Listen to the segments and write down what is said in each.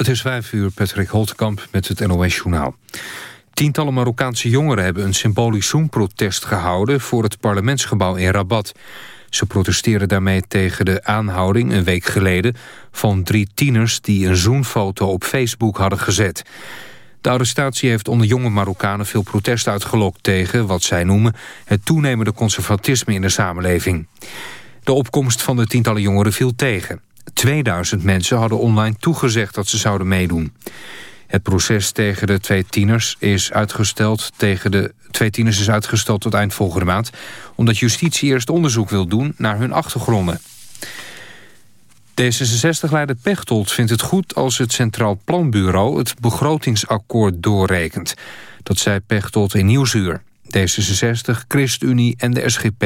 Het is vijf uur, Patrick Holtkamp met het NOS-journaal. Tientallen Marokkaanse jongeren hebben een symbolisch zoenprotest gehouden... voor het parlementsgebouw in Rabat. Ze protesteren daarmee tegen de aanhouding een week geleden... van drie tieners die een zoenfoto op Facebook hadden gezet. De arrestatie heeft onder jonge Marokkanen veel protest uitgelokt... tegen wat zij noemen het toenemende conservatisme in de samenleving. De opkomst van de tientallen jongeren viel tegen. 2000 mensen hadden online toegezegd dat ze zouden meedoen. Het proces tegen de twee tieners is uitgesteld tegen de twee tieners is uitgesteld tot eind volgende maand, omdat justitie eerst onderzoek wil doen naar hun achtergronden. D66-leider Pechtold vindt het goed als het Centraal Planbureau het begrotingsakkoord doorrekent. Dat zei Pechtold in Nieuwsuur. D66, ChristenUnie en de SGP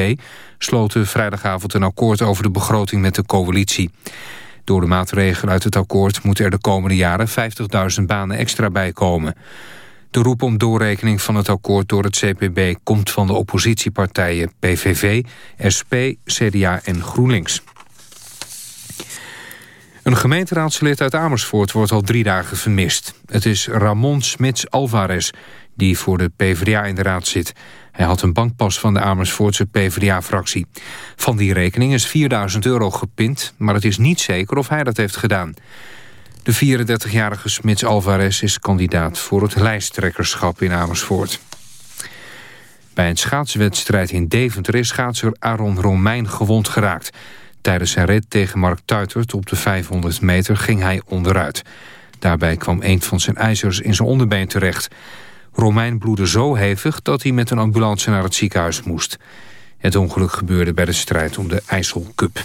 sloten vrijdagavond een akkoord over de begroting met de coalitie. Door de maatregelen uit het akkoord moeten er de komende jaren 50.000 banen extra bijkomen. De roep om doorrekening van het akkoord door het CPB komt van de oppositiepartijen PVV, SP, CDA en GroenLinks. Een gemeenteraadslid uit Amersfoort wordt al drie dagen vermist. Het is Ramon Smits Alvarez, die voor de PvdA in de raad zit. Hij had een bankpas van de Amersfoortse PvdA-fractie. Van die rekening is 4000 euro gepind, maar het is niet zeker of hij dat heeft gedaan. De 34-jarige Smits Alvarez is kandidaat voor het lijsttrekkerschap in Amersfoort. Bij een schaatswedstrijd in Deventer is schaatser Aaron Romein gewond geraakt. Tijdens zijn rit tegen Mark Tuitert op de 500 meter ging hij onderuit. Daarbij kwam een van zijn ijzers in zijn onderbeen terecht. Romein bloedde zo hevig dat hij met een ambulance naar het ziekenhuis moest. Het ongeluk gebeurde bij de strijd om de IJssel Cup.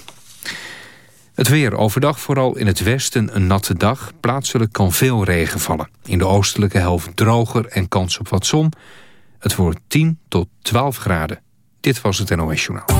Het weer overdag vooral in het westen een natte dag. Plaatselijk kan veel regen vallen. In de oostelijke helft droger en kans op wat zon. Het wordt 10 tot 12 graden. Dit was het NOS Journaal.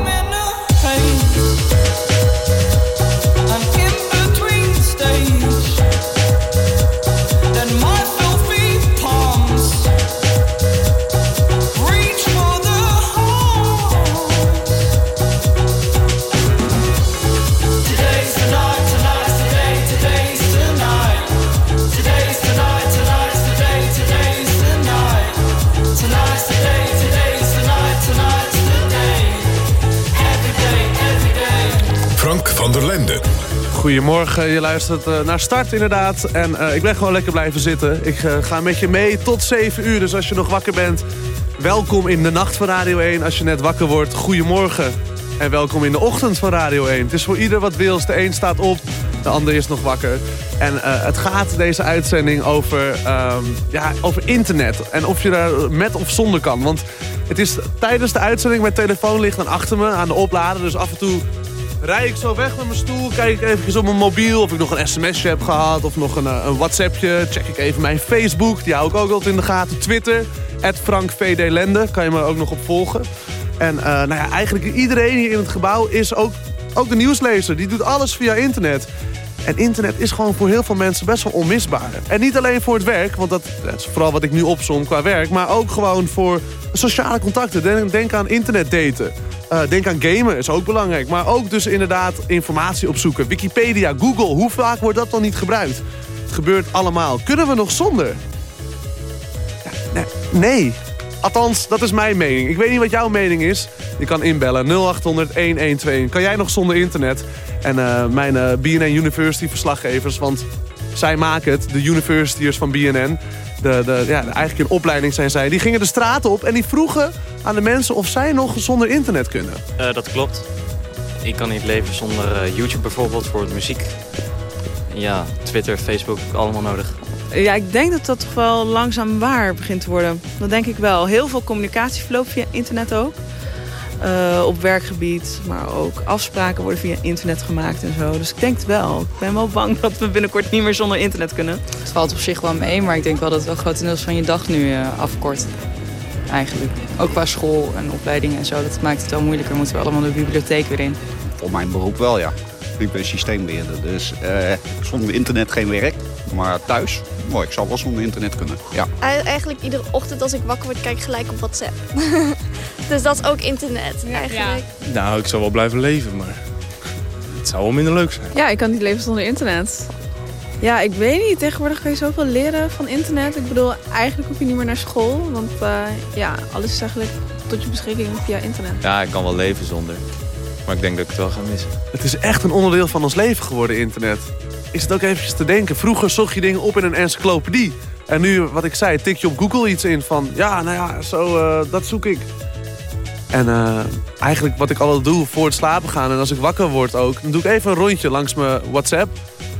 Goedemorgen, je luistert uh, naar Start inderdaad. En uh, ik ben gewoon lekker blijven zitten. Ik uh, ga met je mee tot 7 uur. Dus als je nog wakker bent, welkom in de nacht van Radio 1. Als je net wakker wordt, goedemorgen. En welkom in de ochtend van Radio 1. Het is voor ieder wat wils. De een staat op, de ander is nog wakker. En het gaat deze uitzending over, um, ja, over internet. En of je daar met of zonder kan. Want het is tijdens de uitzending, mijn telefoon ligt dan achter me aan de oplader. Dus af en toe Rij ik zo weg met mijn stoel, kijk ik even op mijn mobiel... of ik nog een sms'je heb gehad of nog een, eh, een WhatsAppje. Check ik even mijn Facebook, die hou ik ook altijd in de gaten. Twitter, @frankvdlende, kan je me ook nog op volgen. En uh, nou ja, eigenlijk iedereen hier in het gebouw is ook, ook de nieuwslezer. Die doet alles via internet. En internet is gewoon voor heel veel mensen best wel onmisbaar. En niet alleen voor het werk, want dat, is vooral wat ik nu opsom qua werk... maar ook gewoon voor sociale contacten. Denk aan internetdaten. Uh, denk aan gamen, is ook belangrijk. Maar ook dus inderdaad informatie opzoeken. Wikipedia, Google, hoe vaak wordt dat dan niet gebruikt? Het gebeurt allemaal. Kunnen we nog zonder? Nee. nee. Althans, dat is mijn mening. Ik weet niet wat jouw mening is. Je kan inbellen 0800-112. Kan jij nog zonder internet? En uh, mijn uh, BNN University verslaggevers, want zij maken het, de universityers van BNN. De, de, ja, eigenlijk in opleiding zijn zij. Die gingen de straat op en die vroegen aan de mensen of zij nog zonder internet kunnen. Uh, dat klopt. Ik kan niet leven zonder YouTube bijvoorbeeld voor muziek. Ja, Twitter, Facebook, allemaal nodig. Ja, ik denk dat dat toch wel langzaam waar begint te worden. Dat denk ik wel. Heel veel communicatie verloopt via internet ook. Uh, op werkgebied, maar ook afspraken worden via internet gemaakt en zo. Dus ik denk het wel. Ik ben wel bang dat we binnenkort niet meer zonder internet kunnen. Het valt op zich wel mee, maar ik denk wel dat het wel grotendeels van je dag nu uh, afkort. Eigenlijk. Ook qua school en opleidingen en zo. Dat maakt het wel moeilijker. Moeten we allemaal de bibliotheek weer in. Voor mijn beroep wel, ja. Ik ben systeembeheerder, dus eh, zonder internet geen werk. Maar thuis, mooi, ik zou wel zonder internet kunnen, ja. Eigenlijk iedere ochtend als ik wakker word, kijk ik gelijk op WhatsApp. dus dat is ook internet, eigenlijk. Nou, ik zou wel blijven leven, maar het zou wel minder leuk zijn. Ja, ik kan niet leven zonder internet. Ja, ik weet niet. Tegenwoordig kan je zoveel leren van internet. Ik bedoel, eigenlijk hoef je niet meer naar school. Want eh, ja, alles is eigenlijk tot je beschikking via internet. Ja, ik kan wel leven zonder. Maar ik denk dat ik het wel ga missen. Het is echt een onderdeel van ons leven geworden, internet. Is het ook eventjes te denken. Vroeger zocht je dingen op in een encyclopedie. En nu, wat ik zei, tik je op Google iets in van... Ja, nou ja, zo, eh, dat zoek ik. En uh, eigenlijk wat ik altijd doe voor het slapen gaan... en als ik wakker word ook... dan doe ik even een rondje langs mijn WhatsApp.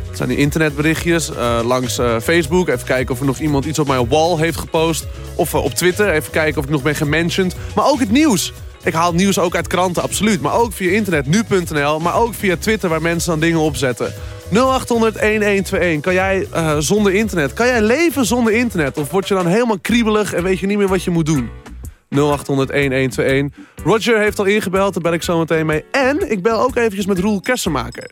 Het zijn die internetberichtjes. Uh, langs Facebook. Even kijken of er nog iemand iets op mijn wall heeft gepost. Of op Twitter. Even kijken of ik nog ben gementiond. Maar ook het nieuws. Ik haal nieuws ook uit kranten, absoluut. Maar ook via internet, nu.nl. Maar ook via Twitter, waar mensen dan dingen opzetten. 0800-1121. Kan jij uh, zonder internet, kan jij leven zonder internet? Of word je dan helemaal kriebelig en weet je niet meer wat je moet doen? 0800-1121. Roger heeft al ingebeld, daar bel ik zo meteen mee. En ik bel ook eventjes met Roel Kessenmaker.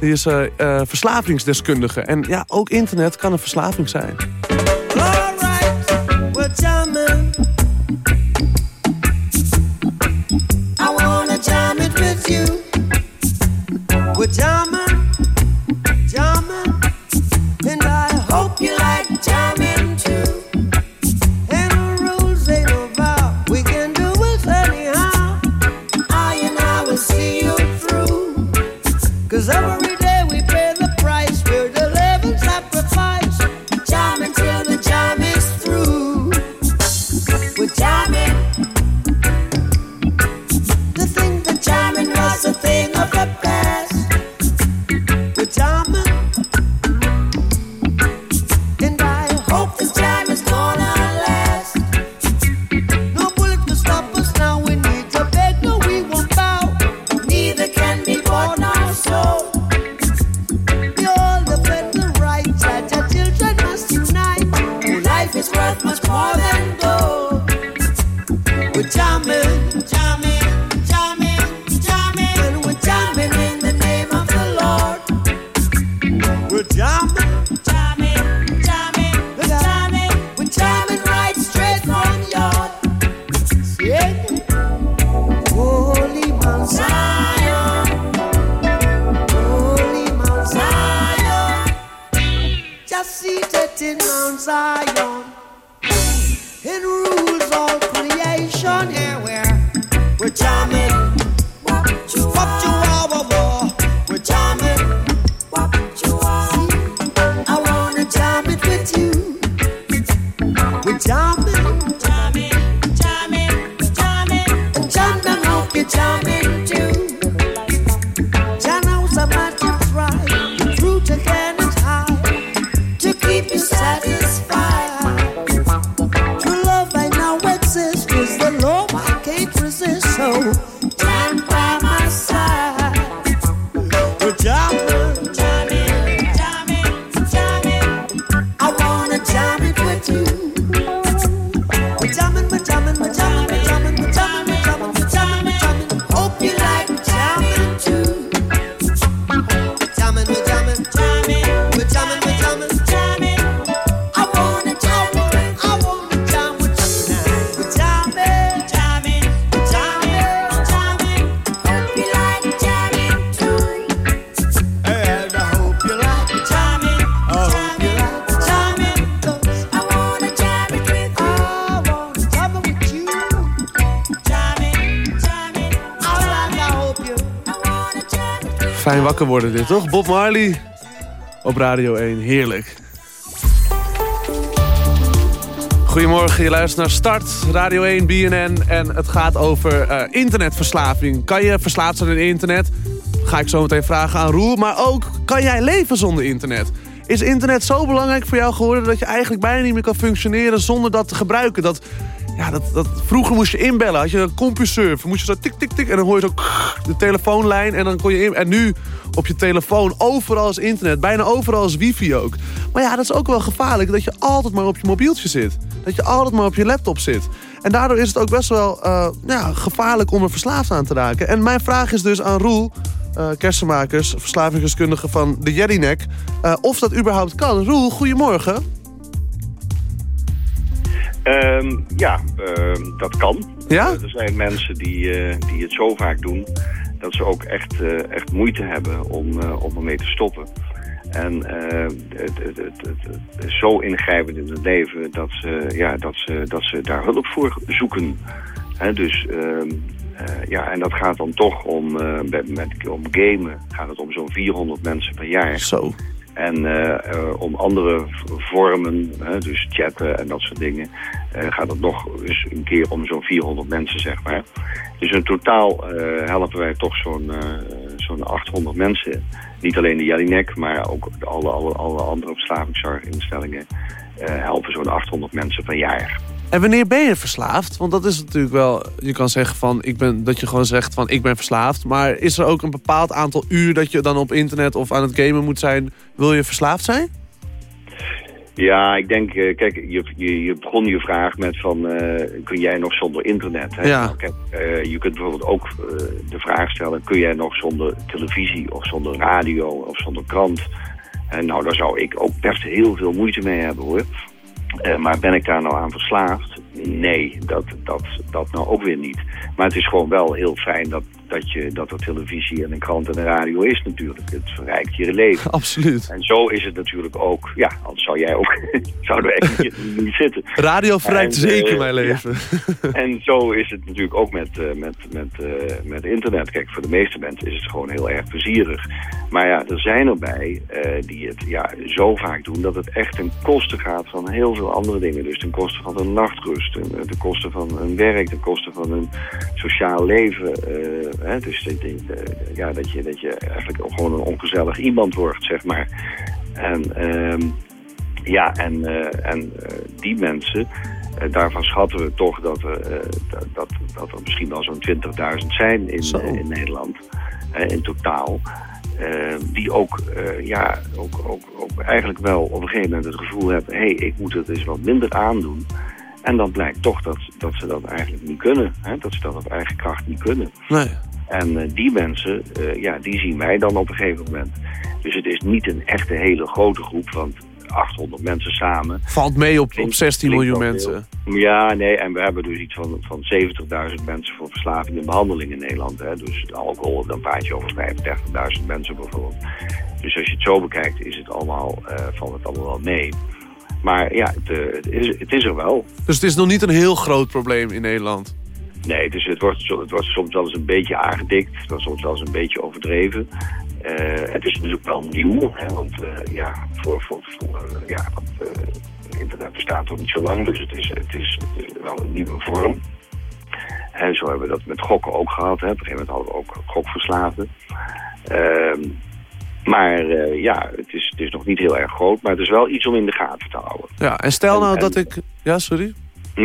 Die is uh, uh, verslavingsdeskundige. En ja, ook internet kan een verslaving zijn. Alright, we're jamming. We're jamming, wakker worden dit, toch? Bob Marley op Radio 1. Heerlijk. Goedemorgen, je luistert naar Start, Radio 1, BNN. En het gaat over eh, internetverslaving. Kan je verslaafd zijn aan internet? Ga ik zo meteen vragen aan Roel. Maar ook, kan jij leven zonder internet? Is internet zo belangrijk voor jou geworden... dat je eigenlijk bijna niet meer kan functioneren zonder dat te gebruiken? Dat, ja, dat, dat, vroeger moest je inbellen, had je een CompuServe. Moest je zo tik, tik, tik en dan hoor je zo de telefoonlijn en dan kon je. En nu op je telefoon, overal is internet. Bijna overal is wifi ook. Maar ja, dat is ook wel gevaarlijk dat je altijd maar op je mobieltje zit. Dat je altijd maar op je laptop zit. En daardoor is het ook best wel uh, ja, gevaarlijk om er verslaafd aan te raken. En mijn vraag is dus aan Roel... Uh, kersenmakers, verslavingsdeskundige van de Jellinek, uh, of dat überhaupt kan. Roel, goedemorgen. Um, ja, uh, dat kan. Ja? er zijn mensen die, die het zo vaak doen dat ze ook echt, echt moeite hebben om, om ermee te stoppen. En het, het, het, het, is zo ingrijpend in het leven dat ze, ja, dat ze, dat ze daar hulp voor zoeken. He, dus ehm, ja, en dat gaat dan toch om, met, met, om gamen gaat het om zo'n 400 mensen per jaar. Zo. En uh, om andere vormen, dus chatten en dat soort dingen, gaat het nog eens een keer om zo'n 400 mensen, zeg maar. Dus in totaal helpen wij toch zo'n zo'n 800 mensen. Niet alleen de Jelinek, maar ook alle, alle, alle andere verslavingszorginstellingen helpen zo'n 800 mensen per jaar. En wanneer ben je verslaafd? Want dat is natuurlijk wel... Je kan zeggen van, ik ben, dat je gewoon zegt van ik ben verslaafd. Maar is er ook een bepaald aantal uur dat je dan op internet of aan het gamen moet zijn... wil je verslaafd zijn? Ja, ik denk, uh, kijk, je, je, je, begon je vraag met van, uh, kun jij nog zonder internet? Hè? Ja. Nou, kijk, uh, je kunt bijvoorbeeld ook de vraag stellen, kun jij nog zonder televisie of zonder radio of zonder krant? En nou, daar zou ik ook best heel veel moeite mee hebben hoor. Uh, maar ben ik daar nou aan verslaafd? Nee, dat, dat, dat nou ook weer niet. Maar het is gewoon wel heel fijn dat, dat, je, dat er televisie en een krant en een radio is natuurlijk. Het verrijkt je leven. Absoluut. En zo is het natuurlijk ook. Ja, anders zou jij ook... zouden we echt niet, niet zitten. Radio verrijkt en, zeker uh, mijn leven. Ja. en zo is het natuurlijk ook met, uh, met, met, met internet. Kijk, voor de meeste mensen is het gewoon heel erg plezierig. Maar ja, er zijn erbij die het ja, zo vaak doen... dat het echt ten koste gaat van heel veel andere dingen. Dus ten koste van hun nachtrust, ten koste van hun werk... ten koste van hun sociaal leven... Hè, dus de, de, de, ja, dat, je, dat je eigenlijk gewoon een ongezellig iemand wordt, zeg maar. En, um, ja, en, uh, en uh, die mensen, uh, daarvan schatten we toch dat er, dat, dat, dat er misschien wel zo'n 20.000 zijn in, in Nederland, in totaal. die ook, ja, ook, ook, ook eigenlijk wel op een gegeven moment het gevoel hebben... hé, hey, ik moet het eens wat minder aandoen. En dan blijkt toch dat, dat ze dat eigenlijk niet kunnen. Hè? Dat ze dat op eigen kracht niet kunnen. Nee. En uh, die mensen, uh, ja, die zien wij dan op een gegeven moment. Dus het is niet een echte hele grote groep, want 800 mensen samen. Valt mee op, op 16 miljoen mensen. Ja, nee, en we hebben dus iets van, van 70.000 mensen voor verslaving en behandeling in Nederland. Hè? Dus alcohol, dan praat je over 35.000 mensen bijvoorbeeld. Dus als je het zo bekijkt, is het allemaal, uh, valt het allemaal wel mee. Maar ja, het, het, is, het is er wel. Dus het is nog niet een heel groot probleem in Nederland? Nee, dus het wordt, het wordt soms wel eens een beetje aangedikt. Het wordt soms wel eens een beetje overdreven. Uh, het is natuurlijk wel nieuw, hè, want uh, ja, voor, voor, voor uh, ja, want, internet bestaat nog niet zo lang, dus het is, het is, het is wel een nieuwe vorm. En zo hebben we dat met gokken ook gehad. Hè. Op een gegeven moment hadden we ook gokverslaafden. Ehm, maar ja, het is, het is nog niet heel erg groot, maar het is wel iets om in de gaten te houden. Ja, en stel nou en, dat ik... Ja, sorry?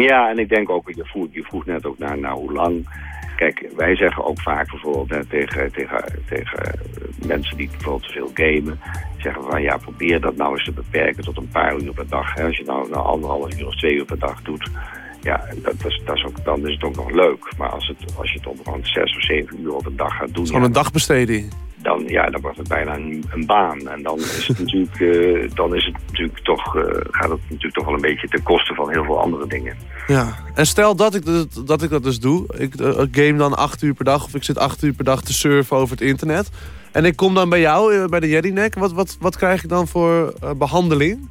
Ja, en ik denk ook, je vroeg, je vroeg net ook naar, naar hoe lang. Kijk, wij zeggen ook vaak bijvoorbeeld hè, tegen, tegen, tegen mensen die bijvoorbeeld te veel gamen. Zeggen van ja, probeer dat nou eens te beperken tot een paar uur per dag. Hè. Als je nou, nou anderhalf uur of twee uur per dag doet, ja, dat, dat is, dat is ook, dan is het ook nog leuk. Maar als, het, als je het op gewoon zes of zeven uur op een dag gaat doen... Het is gewoon een dagbesteding. Dan, ja, dan wordt het bijna een, een baan. En dan is het natuurlijk, uh, dan is het natuurlijk toch, uh, gaat het natuurlijk toch wel een beetje ten koste van heel veel andere dingen. Ja, en stel dat ik dat, dat, ik dat dus doe. Ik uh, game dan acht uur per dag of ik zit acht uur per dag te surfen over het internet. En ik kom dan bij jou, bij de Jellinek. Wat, wat, wat krijg ik dan voor behandeling?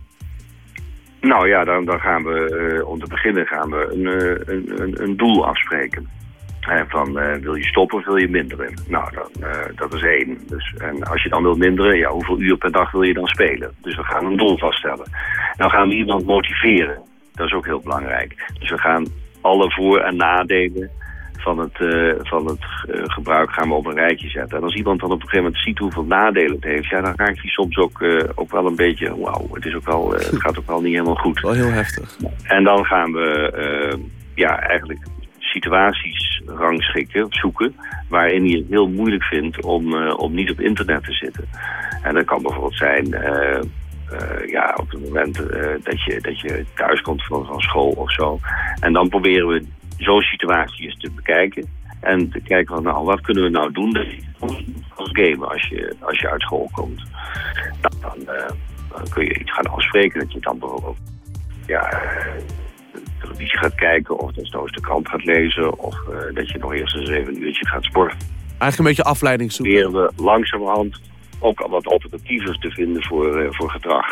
Nou ja, dan, dan gaan we, om te beginnen gaan we een, een, een, een doel afspreken. Van uh, wil je stoppen of wil je minderen? Nou, dan, dat is één. Dus, en als je dan wil minderen, ja, hoeveel uur per dag wil je dan spelen? Dus we gaan een doel vaststellen. Dan gaan we iemand motiveren. Dat is ook heel belangrijk. Dus we gaan alle voor- en nadelen van het, uh, van het gebruik gaan we op een rijtje zetten. En als iemand dan op een gegeven moment ziet hoeveel nadelen het heeft... ja, dan raakt hij soms ook, ook wel een beetje... wauw, het, is ook wel, het gaat ook wel niet helemaal goed. Wel heel heftig. En dan gaan we ja, eigenlijk situaties rangschikken, zoeken... waarin je het heel moeilijk vindt om, om niet op internet te zitten. En dat kan bijvoorbeeld zijn... Uh, ja, op het moment dat, je, dat je thuis komt van, van school of zo. En dan proberen we zo'n situatie eens te bekijken. En te kijken van, nou, wat kunnen we nou doen als gamen als je, als je uit school komt. Dan, eh, dan kun je iets gaan afspreken dat je dan bijvoorbeeld ja, eh, televisie gaat kijken of desnoods de krant gaat lezen of eh, dat je nog eerst eens even een uurtje gaat sporten. Eigenlijk een beetje afleiding zoeken. Proberen we langzamerhand ook al wat alternatieven te vinden voor, eh, voor gedrag.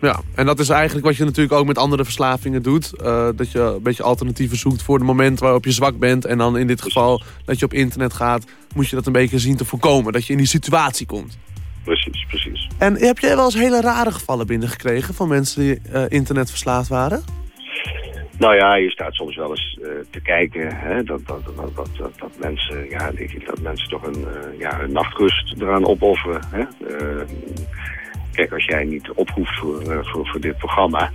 Ja, en dat is eigenlijk wat je natuurlijk ook met andere verslavingen doet. Eh, dat je een beetje alternatieven zoekt voor de moment waarop je zwak bent. En dan in dit geval dat je op internet gaat, moet je dat een beetje zien te voorkomen. Dat je in die situatie komt. Precies, precies. En heb jij wel eens hele rare gevallen binnengekregen van mensen die eh, internetverslaafd waren? Nou ja, je staat soms wel eens eh, te kijken hè, dat, dat, dat, dat, mensen, ja, dat mensen toch een, eh, ja, hun nachtrust eraan opofferen. Hè? Eh, kijk, als jij niet oproept voor, voor, voor dit programma,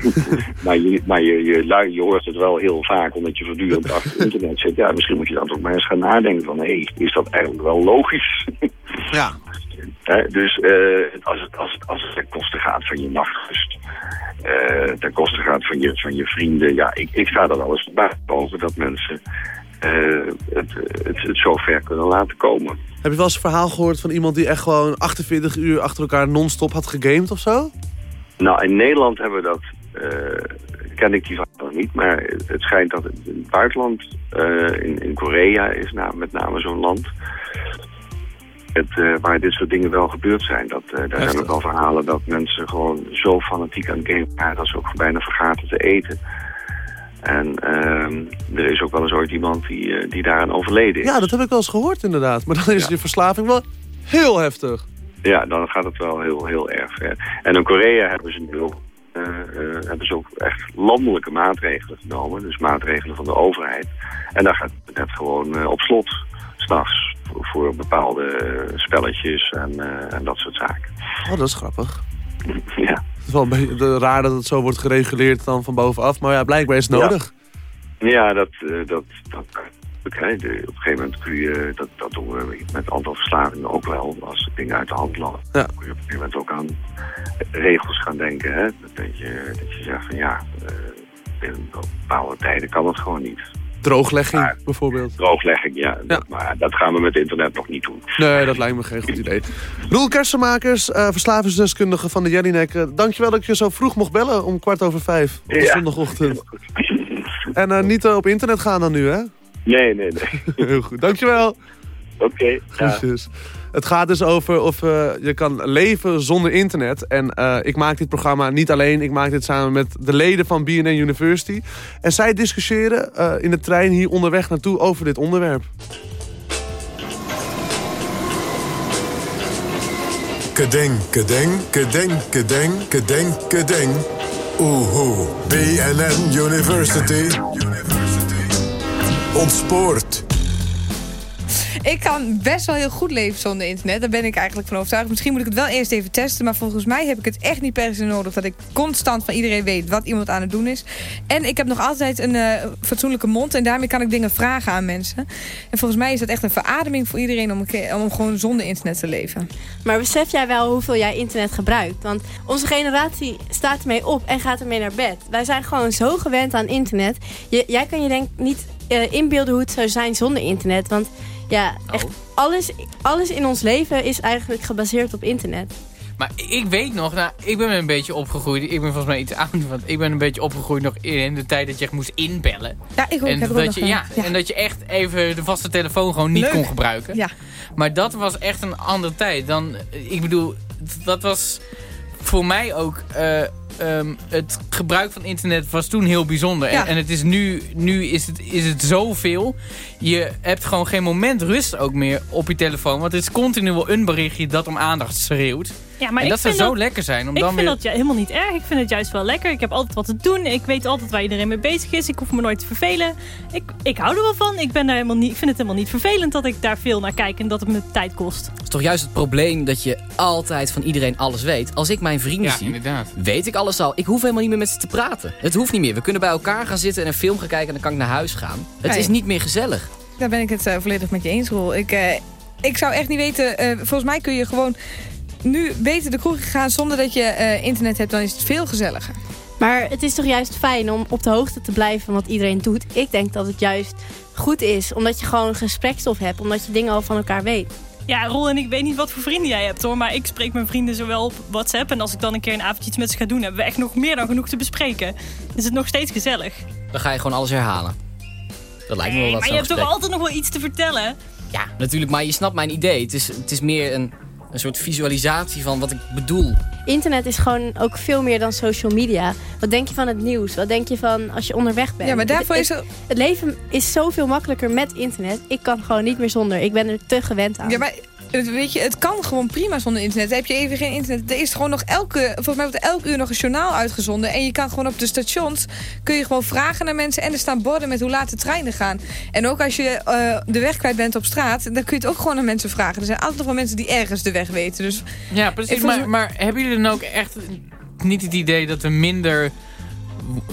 maar, je, maar je, je, je hoort het wel heel vaak omdat je voortdurend achter internet zit. Ja, misschien moet je dan toch maar eens gaan nadenken van, hé, hey, is dat eigenlijk wel logisch? Ja. Dus eh, als, het, als, het, als het ten koste gaat van je nachtrust, eh ten koste gaat van je, van je vrienden, ja, ik, ik sta er wel eens bij over dat mensen eh, het, het, het zo ver kunnen laten komen. Heb je wel eens een verhaal gehoord van iemand die echt gewoon 48 uur achter elkaar non-stop had gegamed of zo? Nou, in Nederland hebben we dat, ken ik die nog niet, maar het schijnt dat in het buitenland, in, in Korea is met name zo'n land, het, eh, waar dit soort dingen wel gebeurd zijn. Dat, eh, daar zijn ook wel verhalen dat mensen gewoon zo fanatiek aan het gamen waren dat ze ook bijna vergaten te eten. En ehm, er is ook wel eens ooit iemand die, eh, die daaraan overleden is. Ja, dat heb ik wel eens gehoord inderdaad. Maar dan is je verslaving wel heel heftig. Ja, dan gaat het wel heel, heel erg ver. En in Korea hebben ze nu ook, hebben ze ook echt landelijke maatregelen genomen. Dus maatregelen van de overheid. En daar gaat het net gewoon op slot, s'nachts, voor, bepaalde spelletjes en, eh, en dat soort zaken. Oh, dat is grappig. ja. Het is wel een beetje raar dat het zo wordt gereguleerd dan van bovenaf. Maar ja, blijkbaar is het nodig. Ja, dat, eh, dat, dat. De- op een gegeven moment kun je, dat, dat doen we met een aantal verslavingen ook wel, als dingen uit de hand lopen. Ja. kun je op een gegeven moment ook aan regels gaan denken. Hè. Dat, je, dat je zegt van ja, eh, binnen bepaalde tijden kan het gewoon niet. Drooglegging bijvoorbeeld. Drooglegging, ja. Maar dat gaan we met internet nog niet doen. Nee, dat lijkt me geen goed idee. Roel Kersenmakers, eh verslavingsdeskundige van de Jellinek. eh, dankjewel dat ik je zo vroeg mocht bellen om kwart over vijf op Ja. zondagochtend. En eh, niet op internet gaan dan nu, hè? Nee, nee, nee. Heel goed, dankjewel. Oké. ja. Groetjes. Het gaat dus over of eh, je kan leven zonder internet. En eh, ik maak dit programma niet alleen. Ik maak dit samen met de leden van BNN University. En zij discussiëren eh, in de trein hier onderweg naartoe over dit onderwerp. Kedeng, kedeng, kedeng, kedeng, kedeng, kedeng. Oehoe. BNN University. Ontspoort. Ik kan best wel heel goed leven zonder internet. Daar ben ik eigenlijk van overtuigd. Misschien moet ik het wel eerst even testen. Maar volgens mij heb ik het echt niet per se nodig... dat ik constant van iedereen weet wat iemand aan het doen is. En ik heb nog altijd een eh, fatsoenlijke mond. En daarmee kan ik dingen vragen aan mensen. En volgens mij is dat echt een verademing voor iedereen... om, om gewoon zonder internet te leven. Maar besef jij wel hoeveel jij internet gebruikt? Want onze generatie staat ermee op en gaat ermee naar bed. Wij zijn gewoon zo gewend aan internet. Jij kan je denk niet eh, inbeelden hoe het zou zijn zonder internet. Want ja, echt alles, alles in ons leven is eigenlijk gebaseerd op internet. Maar ik weet nog, nou, ik ben een beetje opgegroeid. Ik ben volgens mij iets ouder, want ik ben een beetje opgegroeid nog in de tijd dat je echt moest inbellen. Ja, ik ook. En ik dat, je, ja, en dat je echt even de vaste telefoon gewoon niet Leuk. kon gebruiken. Ja. Maar dat was echt een andere tijd. Dan, ik bedoel, dat was voor mij ook... eh, ehm, het gebruik van internet was toen heel bijzonder. Ja. En, en het is nu, nu is het, is het zoveel. Je hebt gewoon geen moment rust ook meer op je telefoon. Want het is continu wel een berichtje dat om aandacht schreeuwt. Ja, maar en dat zou zo dat- lekker zijn. Om ik dan vind weer... dat ja, helemaal niet erg. Ik vind het juist wel lekker. Ik heb altijd wat te doen. Ik weet altijd waar iedereen mee bezig is. Ik hoef me nooit te vervelen. Ik, ik hou er wel van. Ik, ben daar helemaal niet, ik vind het helemaal niet vervelend dat ik daar veel naar kijk en dat het me tijd kost. Het is toch juist het probleem dat je altijd van iedereen alles weet. Als ik mijn vrienden Ja, zie, inderdaad. weet ik alles al. Ik hoef helemaal niet meer met ze te praten. Het hoeft niet meer. We kunnen bij elkaar gaan zitten en een film gaan kijken en dan kan ik naar huis gaan. Het is niet meer gezellig. Daar ben ik het eh, volledig met je eens, Roel. Ik, eh, ik zou echt niet weten... eh, volgens mij kun je gewoon nu beter de kroeg gaan zonder dat je eh, internet hebt. Dan is het veel gezelliger. Maar het is toch juist fijn om op de hoogte te blijven wat iedereen doet. Ik denk dat het juist goed is, omdat je gewoon gesprekstof hebt, omdat je dingen al van elkaar weet. Ja, Rol en ik weet niet wat voor vrienden jij hebt hoor. Maar ik spreek mijn vrienden zowel op WhatsApp. En als ik dan een keer een avondje iets met ze ga doen, hebben we echt nog meer dan genoeg te bespreken. Is het nog steeds gezellig. Dan ga je gewoon alles herhalen. Dat lijkt me wel Nee, wat maar je hebt toch altijd nog wel iets te vertellen? Ja, natuurlijk, maar je snapt mijn idee. Het is, het is meer een, een soort visualisatie van wat ik bedoel. Internet is gewoon ook veel meer dan social media. Wat denk je van het nieuws? Wat denk je van als je onderweg bent? Ja, maar daarvoor Het- is het, het leven is zoveel makkelijker met internet. Ik kan gewoon niet meer zonder. Ik ben er te gewend aan. Ja, maar het, weet je, het kan gewoon prima zonder internet. Heb je even geen internet, er is gewoon nog elke, volgens mij wordt er elk uur nog een journaal uitgezonden. En je kan gewoon op de stations, kun je gewoon vragen naar mensen. En er staan borden met hoe laat de treinen gaan. En ook als je eh, de weg kwijt bent op straat, dan kun je het ook gewoon aan mensen vragen. Er zijn altijd nog wel mensen die ergens de weg weten. Dus Ja, precies. Maar, maar hebben jullie dan ook echt niet het idee dat we minder,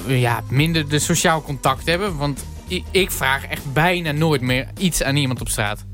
ja, minder de sociaal contact hebben? Want ik vraag echt bijna nooit meer iets aan iemand op straat.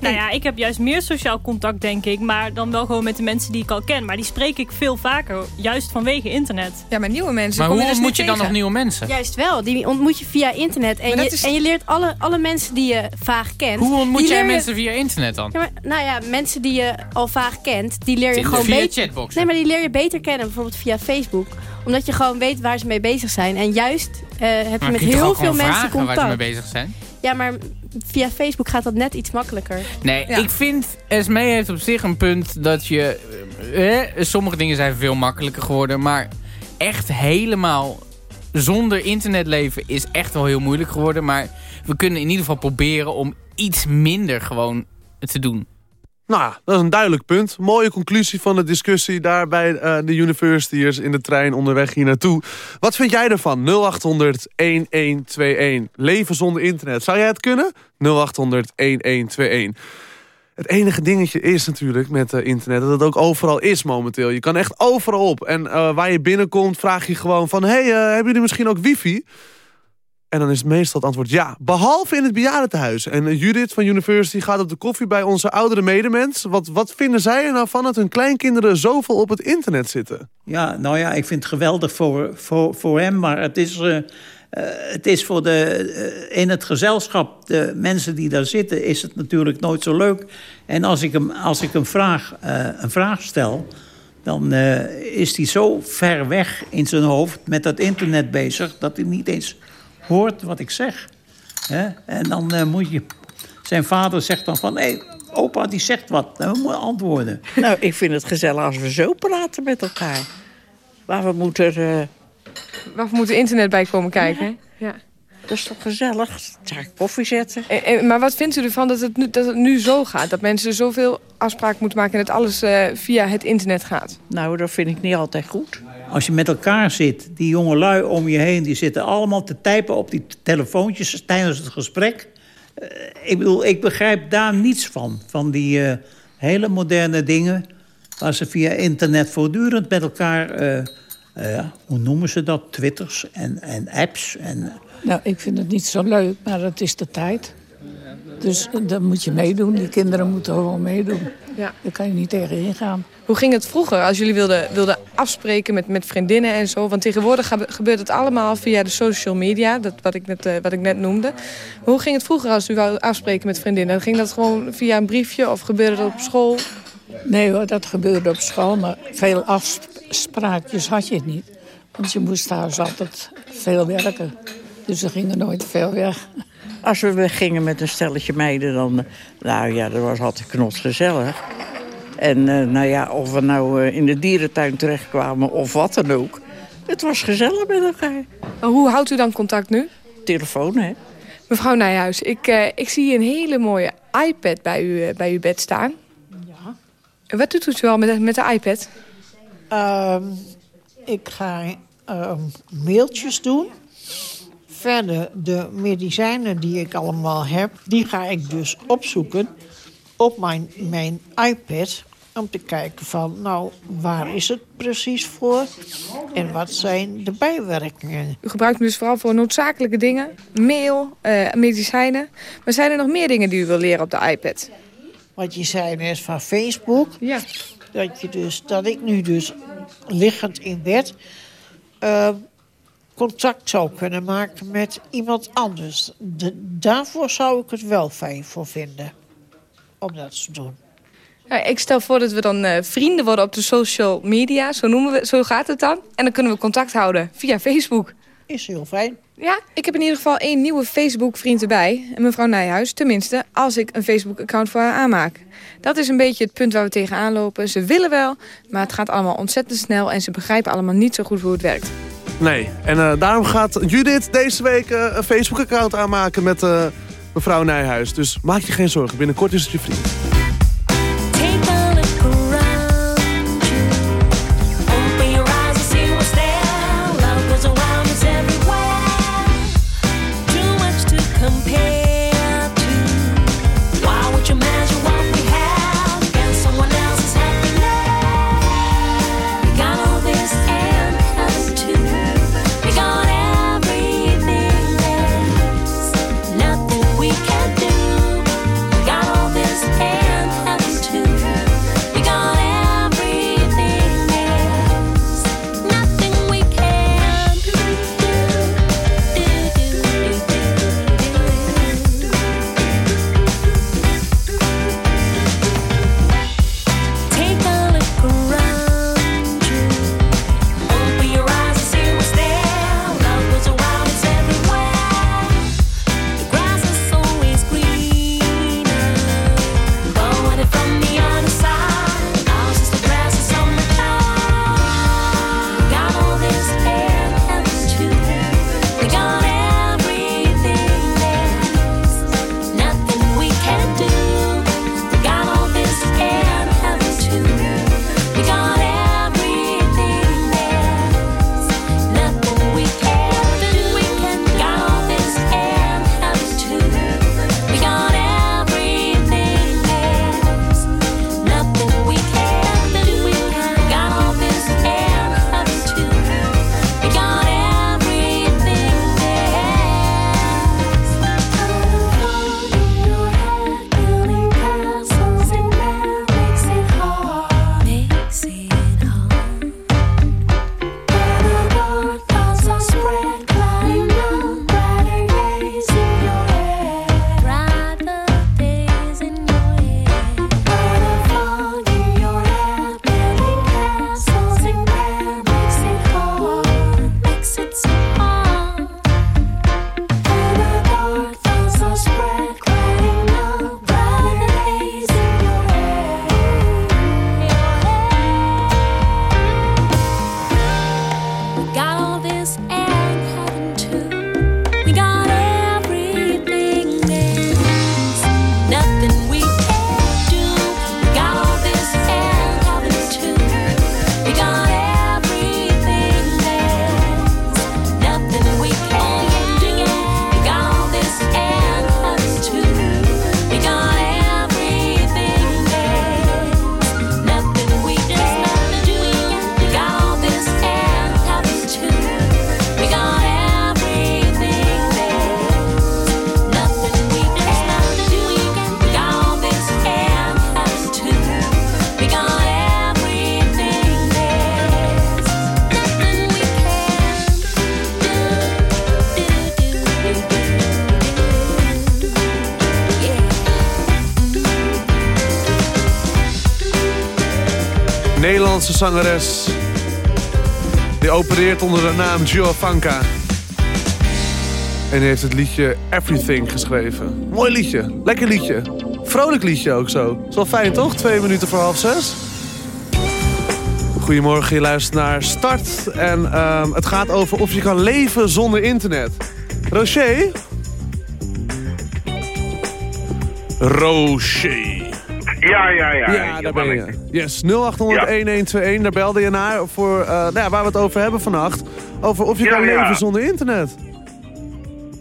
Nou ja, ik heb juist meer sociaal contact, denk ik. Maar dan wel gewoon met de mensen die ik al ken. Maar die spreek ik veel vaker, juist vanwege internet. Ja, maar nieuwe mensen Maar hoe ontmoet je dan nog nieuwe mensen? Juist wel, die ontmoet je via internet. En, je, is- en je leert alle, alle mensen die je vaag kent. Hoe ontmoet jij mensen via internet dan? Ja, maar, nou ja, mensen die je al vaag kent, die leer je gewoon Via beter... chatboxen. Nee, maar die leer je beter kennen, bijvoorbeeld via Facebook. Omdat je gewoon weet waar ze mee bezig zijn. En juist eh, heb je Maar met je heel veel gewoon mensen vragen waar ze mee contact. bezig zijn? Ja, maar via Facebook gaat dat net iets makkelijker. Nee, ik vind, Esme heeft op zich een punt dat je... eh, eh, sommige dingen zijn veel makkelijker geworden, maar echt helemaal zonder internet leven is echt wel heel moeilijk geworden. Maar we kunnen in ieder geval proberen om iets minder gewoon te doen. Nou, dat is een duidelijk punt. Mooie conclusie van de discussie daar bij eh, de universityers in de trein onderweg hier naartoe. Wat vind jij ervan? 0800 1121. Leven zonder internet. Zou jij het kunnen? 0800 1121. Het enige dingetje is natuurlijk met eh, internet dat het ook overal is momenteel. Je kan echt overal op. En eh, waar je binnenkomt vraag je gewoon van... hey, hebben jullie misschien ook wifi? En dan is meestal het antwoord ja. Behalve in het bejaardentehuis. En eh, Judith van University gaat op de koffie bij onze oudere medemens. Wat, wat vinden zij er nou van dat hun kleinkinderen zoveel op het internet zitten? Ja, nou ja, ik vind het geweldig voor, voor, voor hem, maar het is, eh, eh, het is voor de, in het gezelschap, de mensen die daar zitten, is het natuurlijk nooit zo leuk. En als ik hem, als ik een, vraag, een vraag stel, dan is hij zo ver weg in zijn hoofd met dat internet bezig, dat hij niet eens hoort wat ik zeg. Hè? En dan eh, moet je... Zijn vader zegt dan van, hé, opa die zegt wat, dan moet je antwoorden. Nou, ik vind het gezellig als we zo praten met elkaar. Maar we moeten... eh, Waarvoor moet er internet bij komen kijken? Ja. Dat is toch gezellig? Ga ik koffie zetten? En, en- maar wat vindt u ervan dat het, nu, dat het nu zo gaat? Dat mensen zoveel afspraken moeten maken en dat alles eh, via het internet gaat? Nou, dat vind ik niet altijd goed. Als je met elkaar zit, die jonge lui om je heen... die zitten allemaal te typen op die telefoontjes tijdens het gesprek. Eh, ik bedoel, ik begrijp daar niets van. Van die eh, hele moderne dingen... waar ze via internet voortdurend met elkaar... eh, hoe noemen ze dat? Twitters en, en apps. En, Nou, ik vind het niet zo leuk, maar het is de tijd. Dus dan moet je meedoen. Die kinderen moeten gewoon meedoen. Ja. Daar kan je niet tegen ingaan. Hoe ging het vroeger als jullie wilden, wilden afspreken met, met vriendinnen en zo? Want tegenwoordig gebe- gebeurt het allemaal via de social media, dat, wat, ik net, eh, wat ik net noemde. Hoe ging het vroeger als u wou afspreken met vriendinnen? Ging dat gewoon via een briefje of gebeurde dat op school? Nee hoor, dat gebeurde op school, maar veel afspraakjes had je niet. Want je moest thuis altijd veel werken. Dus er gingen nooit veel weg. Als we weggingen met een stelletje meiden, dan... eh, Nou ja, dat was altijd knotsgezellig. En eh, nou ja, of we nou eh, in de dierentuin terechtkwamen of wat dan ook. Het was gezellig met elkaar. Maar hoe houdt u dan contact nu? Telefoon, hè? Mevrouw Nijhuis, ik, eh, ik zie een hele mooie iPad bij, u, bij uw bed staan. Ja. Wat doet u wel met, de- met de iPad? Ehm, ik ga ehm, mailtjes doen. Verder de medicijnen die ik allemaal heb, die ga ik dus opzoeken op mijn, mijn iPad. Om te kijken van, nou, waar is het precies voor? En wat zijn de bijwerkingen? U gebruikt hem dus vooral voor noodzakelijke dingen. Mail, eh, medicijnen. Maar zijn er nog meer dingen die u wil leren op de iPad? Wat je zei net van Facebook. Ja. Dat, je dus, dat ik nu dus liggend in bed eh, contact zou kunnen maken met iemand anders. De- daarvoor zou ik het wel fijn voor vinden. Om dat te doen. Ja, ik stel voor dat we dan eh, vrienden worden op de social media. Zo, noemen we, zo gaat het dan. En dan kunnen we contact houden via Facebook. Is heel fijn. Ja, ik heb in ieder geval één nieuwe Facebook-vriend erbij. En mevrouw Nijhuis, tenminste, als ik een Facebook-account voor haar aanmaak. Dat is een beetje het punt waar we tegenaan lopen. Ze willen wel, maar het gaat allemaal ontzettend snel... en ze begrijpen allemaal niet zo goed hoe het werkt. Nee, en eh, daarom gaat Judith deze week eh, een Facebook-account aanmaken met eh, mevrouw Nijhuis. Dus maak je geen zorgen, binnenkort is het je vriend. Zangeres. Die opereert onder de naam Giovanka. En heeft het liedje Everything geschreven. Mooi liedje. Lekker liedje. Vrolijk liedje ook zo. Is wel fijn toch? Twee minuten voor half zes. Goedemorgen, je luistert naar Start. En ehm, het gaat over of je kan leven zonder internet. Rocher? Rocher. Ja, ja, ja. Ja, daar ben je. Yes, 0800-1121, daar belde je naar voor, eh, nou ja, waar we het over hebben vannacht. Over of je Ja, kan leven zonder internet.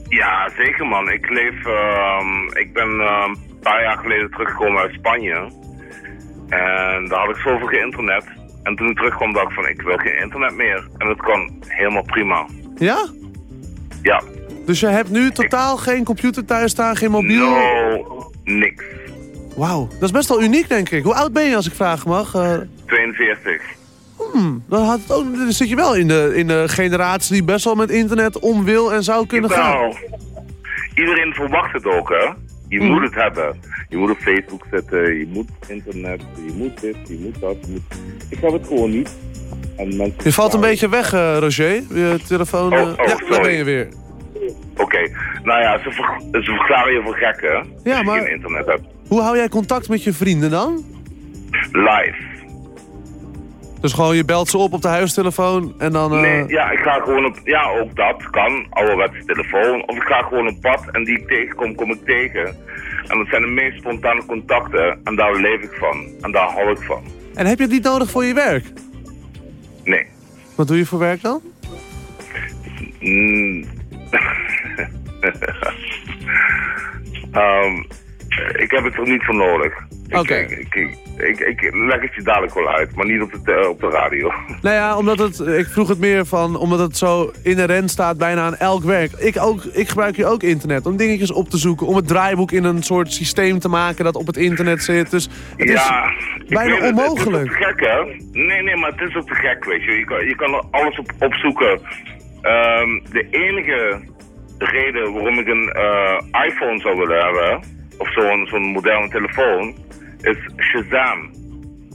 Ja, zeker man. Ik leef, ehm, ik ben ehm, een paar jaar geleden teruggekomen uit Spanje. En daar had ik zoveel geen internet. En toen ik terugkwam dacht ik van, ik wil geen internet meer. En dat kan helemaal prima. Ja? Ja. Dus je hebt nu totaal geen computer thuis staan, geen mobiel? No, niks. Wauw, dat is best wel uniek denk ik. Hoe oud ben je als ik vragen mag? Eh, 42. hmm, dan, had het ook, dan zit je wel in de, in de generatie die best wel met internet om wil en zou kunnen gaan. Jawel. Iedereen verwacht het ook, hè. Je moet het hebben. Je moet op Facebook zetten, je moet internet, je moet dit, je moet dat. je moet- Ik heb het gewoon niet. En mensen Je valt een beetje weg, eh, Roger. Je telefoon... eh, Oh, oh, ja, daar ben je weer. Oké, nou ja, ze, ver- ze verklaren je voor gek, hè? Ja, als maar- je geen internet hebt. Hoe hou jij contact met je vrienden dan? Live. Dus gewoon, je belt ze op op de huistelefoon en dan... eh, Nee, ja, ik ga gewoon op... Ja, ook dat kan. Ouderwetse telefoon. Of ik ga gewoon op pad en die ik tegenkom, kom ik tegen. En dat zijn de meest spontane contacten. En daar leef ik van. En daar hou ik van. En heb je het niet nodig voor je werk? Nee. Wat doe je voor werk dan? Mm. Ehm, ik heb het er niet voor nodig. Oké. Ik, ik, ik, ik, ik leg het je dadelijk wel uit, maar niet op de, te- op de radio. Nou ja, omdat het, ik vroeg het meer van, omdat het zo inherent staat bijna aan elk werk. Ik, ook, ik gebruik hier ook internet om dingetjes op te zoeken, om het draaiboek in een soort systeem te maken dat op het internet zit. Dus het ja, is bijna weet onmogelijk. Het is gek, hè? Nee, nee, maar het is ook te gek, weet je. Je kan, je kan er alles op opzoeken. Ehm, de enige reden waarom ik een eh, iPhone zou willen hebben, of zo'n zo'n moderne telefoon, is Shazam.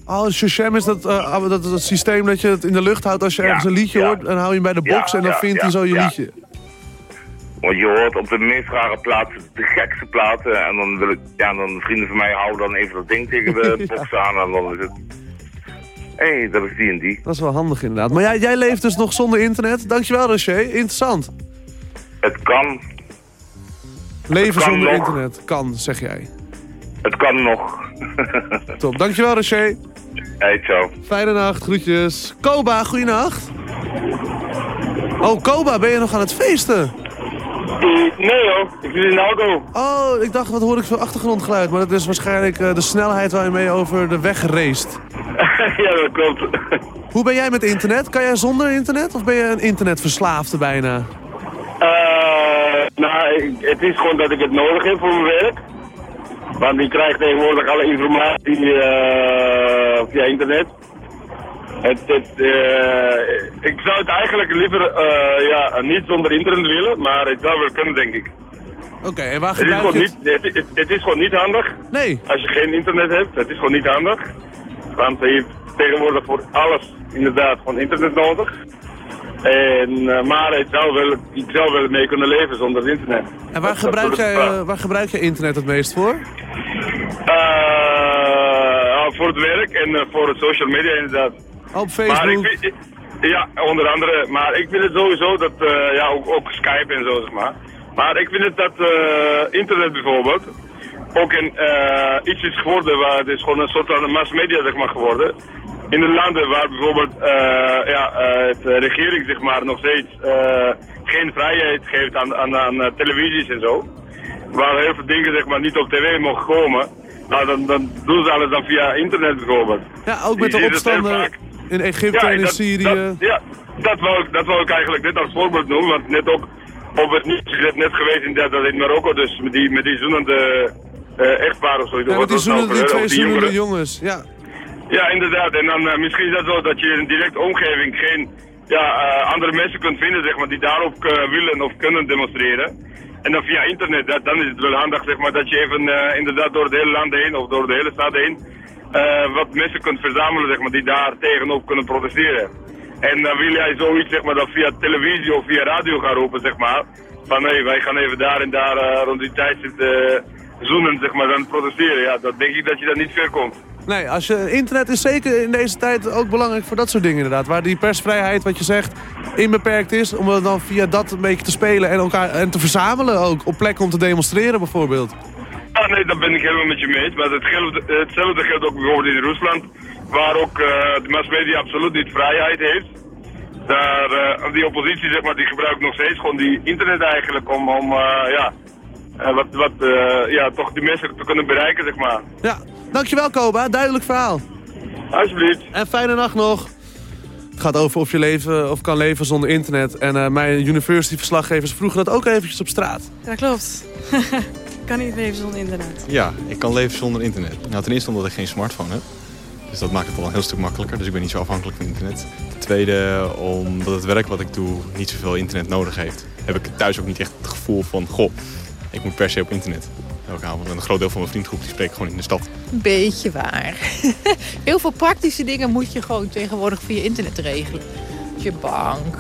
Oh, Shazam is dat, eh, dat, dat systeem dat je het in de lucht houdt als je ergens een liedje hoort. Dan hou je hem bij de box Ja, en dan vindt hij zo je liedje. Want je hoort op de meest rare plaatsen de gekste platen. En dan wil ik, ja, dan vrienden van mij houden dan even dat ding tegen de box aan. En dan is het, hé, hey, dat is die en die. Dat is wel handig inderdaad. Maar jij, jij leeft dus nog zonder internet. Dankjewel Rocher, interessant. Het kan, Leven zonder nog. internet, kan, zeg jij. het kan nog. Top, dankjewel Rocher. Hey, ciao. Fijne nacht, groetjes. Koba, goeienacht. Oh, Koba, ben je nog aan het feesten? Nee joh, ik zit in de auto. Oh, ik dacht, wat hoor ik voor achtergrondgeluid? Maar dat is waarschijnlijk eh, de snelheid waar je mee over de weg race. ja, dat klopt. Hoe ben jij met internet? Kan jij zonder internet? Of ben je een internetverslaafde bijna? Eh, nou, het is gewoon dat ik het nodig heb voor mijn werk. Want ik krijg tegenwoordig alle informatie eh, via internet. Het, het, eh, ik zou het eigenlijk liever eh, ja, niet zonder internet willen, maar het zou wel kunnen, denk ik. Oké, en waar Het is, gebruik je het? niet, het, het- het is gewoon niet handig. Nee. Als je geen internet hebt, het is gewoon niet handig. Want je hebt tegenwoordig voor alles inderdaad gewoon internet nodig. En, eh, maar ik zou, wel, ik zou wel mee kunnen leven zonder internet. En waar Dat- gebruik, jij, vraag. eh, waar gebruik jij internet het meest voor? Eh, voor het werk en voor het social media inderdaad. Op Maar ik Facebook? ja, onder andere. Maar ik vind het sowieso dat, ja, ook, ook Skype en zo, zeg maar. Maar ik vind het dat internet bijvoorbeeld ook een, iets is geworden waar het is gewoon een soort van mass media, zeg maar, geworden. In de landen waar bijvoorbeeld eh, ja, eh, de regering, zeg maar, nog steeds eh, geen vrijheid geeft aan, aan, aan eh, televisies en zo. Waar heel veel dingen, zeg maar, niet op tv mogen komen. Nou, dan, dan doen ze alles dan via internet bijvoorbeeld. Ja, ook met de opstanden in Egypte en in dat- Syrië. dat- ja, dat wou, ik, dat wou ik eigenlijk net als voorbeeld noemen. Want net ook op het nieuws is het net geweest in, dat, dat in Marokko. Dus met die, met die zoenende eh echtpaar of zoiets. Ja, met die, Wat was het zoenen, die voor, twee zoenende jongens. Ja. Ja, inderdaad. En dan eh, misschien is dat zo dat je in een directe omgeving geen ja, eh, andere mensen kunt vinden zeg maar, die daarop eh, willen of kunnen demonstreren. En dan via internet, dat, dan is het wel handig zeg maar, dat je even inderdaad door het hele land heen of door de hele stad heen wat mensen kunt verzamelen zeg maar, die daar tegenop kunnen protesteren. En dan wil jij zoiets zeg maar, dat via televisie of via radio gaan roepen, zeg maar. Van hé, wij gaan even daar en daar rond die tijd zitten zoenen, zeg maar, dan protesteren. Ja, dat denk ik dat je daar niet ver komt. Nee, als je, internet is zeker in deze tijd ook belangrijk voor dat soort dingen inderdaad. Waar die persvrijheid, wat je zegt, inbeperkt is. Om dan via dat een beetje te spelen en, elkaar, en te verzamelen ook. Op plekken om te demonstreren bijvoorbeeld. Ah, nee, dat ben ik helemaal met je mee. Maar het hetzelfde geldt ook bijvoorbeeld in Rusland, waar ook eh, de massmedia absoluut niet vrijheid heeft. Daar, eh, die oppositie, zeg maar, die gebruikt nog steeds gewoon die internet eigenlijk om, om eh, ja, wat, wat, eh, ja, toch die mensen te kunnen bereiken, zeg maar. Ja, dankjewel Koba. Duidelijk verhaal. Alsjeblieft. En fijne nacht nog. Het gaat over of je leven of kan leven zonder internet. En eh, mijn university-verslaggevers vroegen dat ook eventjes op straat. Ja, klopt. kan niet leven zonder internet. Ja, ik kan leven zonder internet. Nou, ten eerste omdat ik geen smartphone heb. Dus dat maakt het al een heel stuk makkelijker. Dus ik ben niet zo afhankelijk van internet. Ten tweede, omdat het werk wat ik doe niet zoveel internet nodig heeft. Heb ik thuis ook niet echt het gevoel van, goh, ik moet per se op internet. elke avond. En een groot deel van mijn vriendgroep die spreek ik gewoon in de stad. Beetje waar. Heel veel praktische dingen moet je gewoon tegenwoordig via internet regelen. Je bank,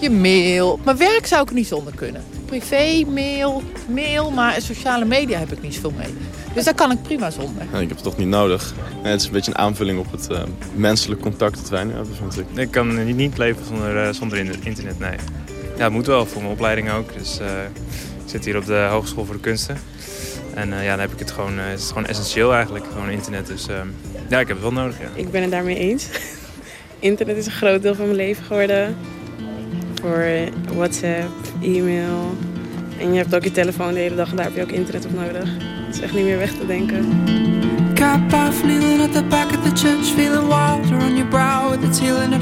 je mail. Mijn werk zou ik er niet zonder kunnen. Privé, mail, mail, maar sociale media heb ik niet zoveel mee. Dus daar kan ik prima zonder. Ja, ik heb het toch niet nodig. Het is een beetje een aanvulling op het eh, menselijk contact dat wij nu hebben, vind ik. Ik kan niet- niet leven zonder, eh, zonder in- internet, nee. Ja, het moet wel, voor mijn opleiding ook. Dus eh, zit hier op de Hogeschool voor de Kunsten. En eh, ja, dan heb ik het gewoon, eh, het is gewoon essentieel eigenlijk, gewoon internet. Dus eh, ja, ik heb het wel nodig, ja. Ik ben het daarmee eens. Internet is een groot deel van mijn leven geworden. Voor WhatsApp, e-mail. En je hebt ook je telefoon de hele dag en daar heb je ook internet op nodig. Het is echt niet meer weg te denken.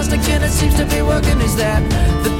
Plastic and it seems to be working. Is that the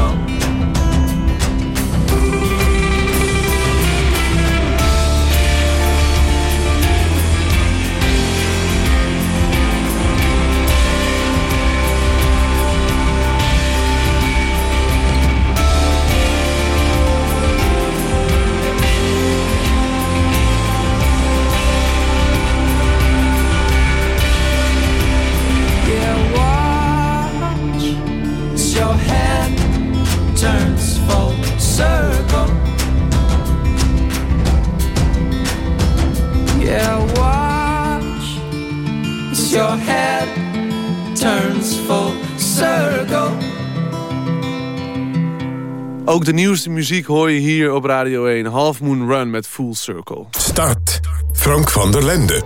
Ook de nieuwste muziek hoor je hier op Radio 1. Half Moon Run met Full Circle. Start. Frank van der Lende.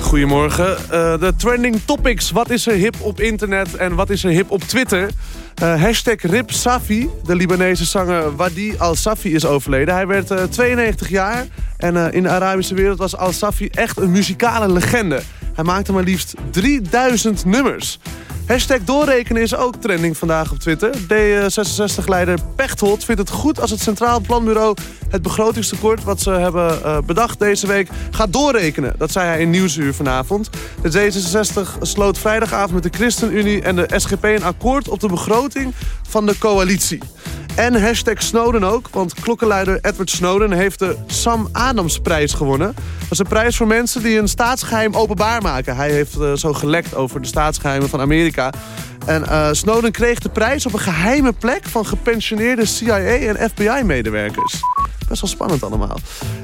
Goedemorgen. Eh, de trending topics. Wat is er hip op internet en wat is er hip op Twitter? Eh, hashtag Rip Safi. De Libanese zanger Wadi Al-Safi is overleden. Hij werd eh, 92 jaar en eh, in de Arabische wereld was Al-Safi echt een muzikale legende. Hij maakte maar liefst 3000 nummers. Hashtag doorrekenen is ook trending vandaag op Twitter. D66-leider Pechtold vindt het goed als het Centraal Planbureau... het begrotingstekort wat ze hebben eh, bedacht deze week gaat doorrekenen. Dat zei hij in Nieuwsuur vanavond. De D66 sloot vrijdagavond met de ChristenUnie en de SGP een akkoord... op de begroting van de coalitie. En hashtag Snowden ook, want klokkenluider Edward Snowden heeft de Sam Adams-prijs gewonnen. Dat is een prijs voor mensen die een staatsgeheim openbaar maken. Hij heeft eh, zo gelekt over de staatsgeheimen van Amerika. En eh, Snowden kreeg de prijs op een geheime plek van gepensioneerde CIA en FBI-medewerkers. Best wel spannend allemaal.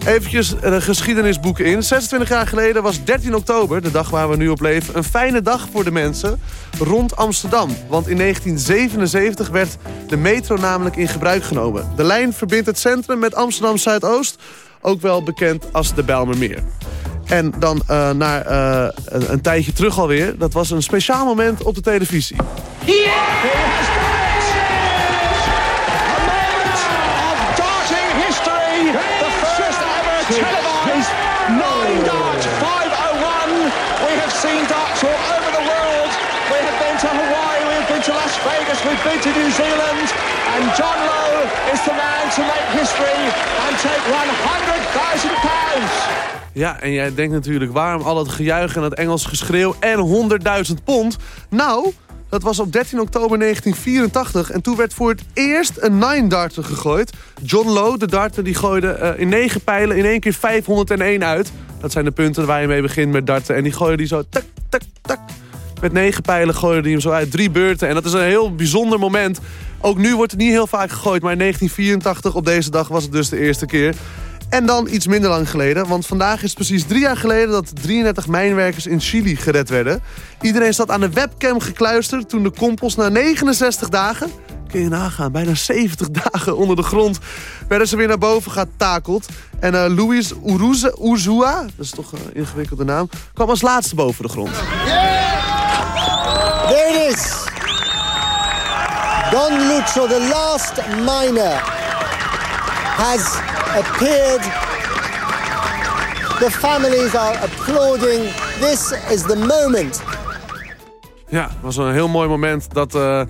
Eventjes de geschiedenisboeken in. 26 jaar geleden was 13 oktober, de dag waar we nu op leven... een fijne dag voor de mensen rond Amsterdam. Want in 1977 werd de metro namelijk in gebruik genomen. De lijn verbindt het centrum met Amsterdam Zuidoost... ook wel bekend als de Bijlmermeer. En dan eh, naar eh, een tijdje terug alweer. Dat was een speciaal moment op de televisie. Yes! The moment of darting history, the greatest ever televised nine dart five. We have seen darts all over the world. We have been to Hawaii. We have been to Las Vegas. We've been to New Zealand. And John Lowe is the man to make history and take one hundred thousand pounds. Ja, en jij denkt natuurlijk, waarom al het gejuich en het Engels geschreeuw en 100.000 pond? Nou, dat was op 13 oktober 1984 en toen werd voor het eerst een nine darter gegooid. John Lowe, de darter, die gooide eh, in negen pijlen in één keer 501 uit. Dat zijn de punten waar je mee begint met darten. En die gooide die zo tak, tak, tak. Met negen pijlen gooide hij hem zo uit. Drie beurten. En dat is een heel bijzonder moment. Ook nu wordt het niet heel vaak gegooid. Maar in 1984 op deze dag was het dus de eerste keer. En dan iets minder lang geleden. Want vandaag is precies drie jaar geleden... dat 33 mijnwerkers in Chili gered werden. Iedereen zat aan de webcam gekluisterd... toen de compost na 69 dagen... Kun je nagaan, bijna 70 dagen onder de grond... werden ze weer naar boven getakeld. En eh Luis Uruza, dat is toch een ingewikkelde naam... kwam als laatste boven de grond. There it is. Don Lucho, the last miner, has appeared. The families are applauding. This is the moment. Ja, het was een heel mooi moment dat eh,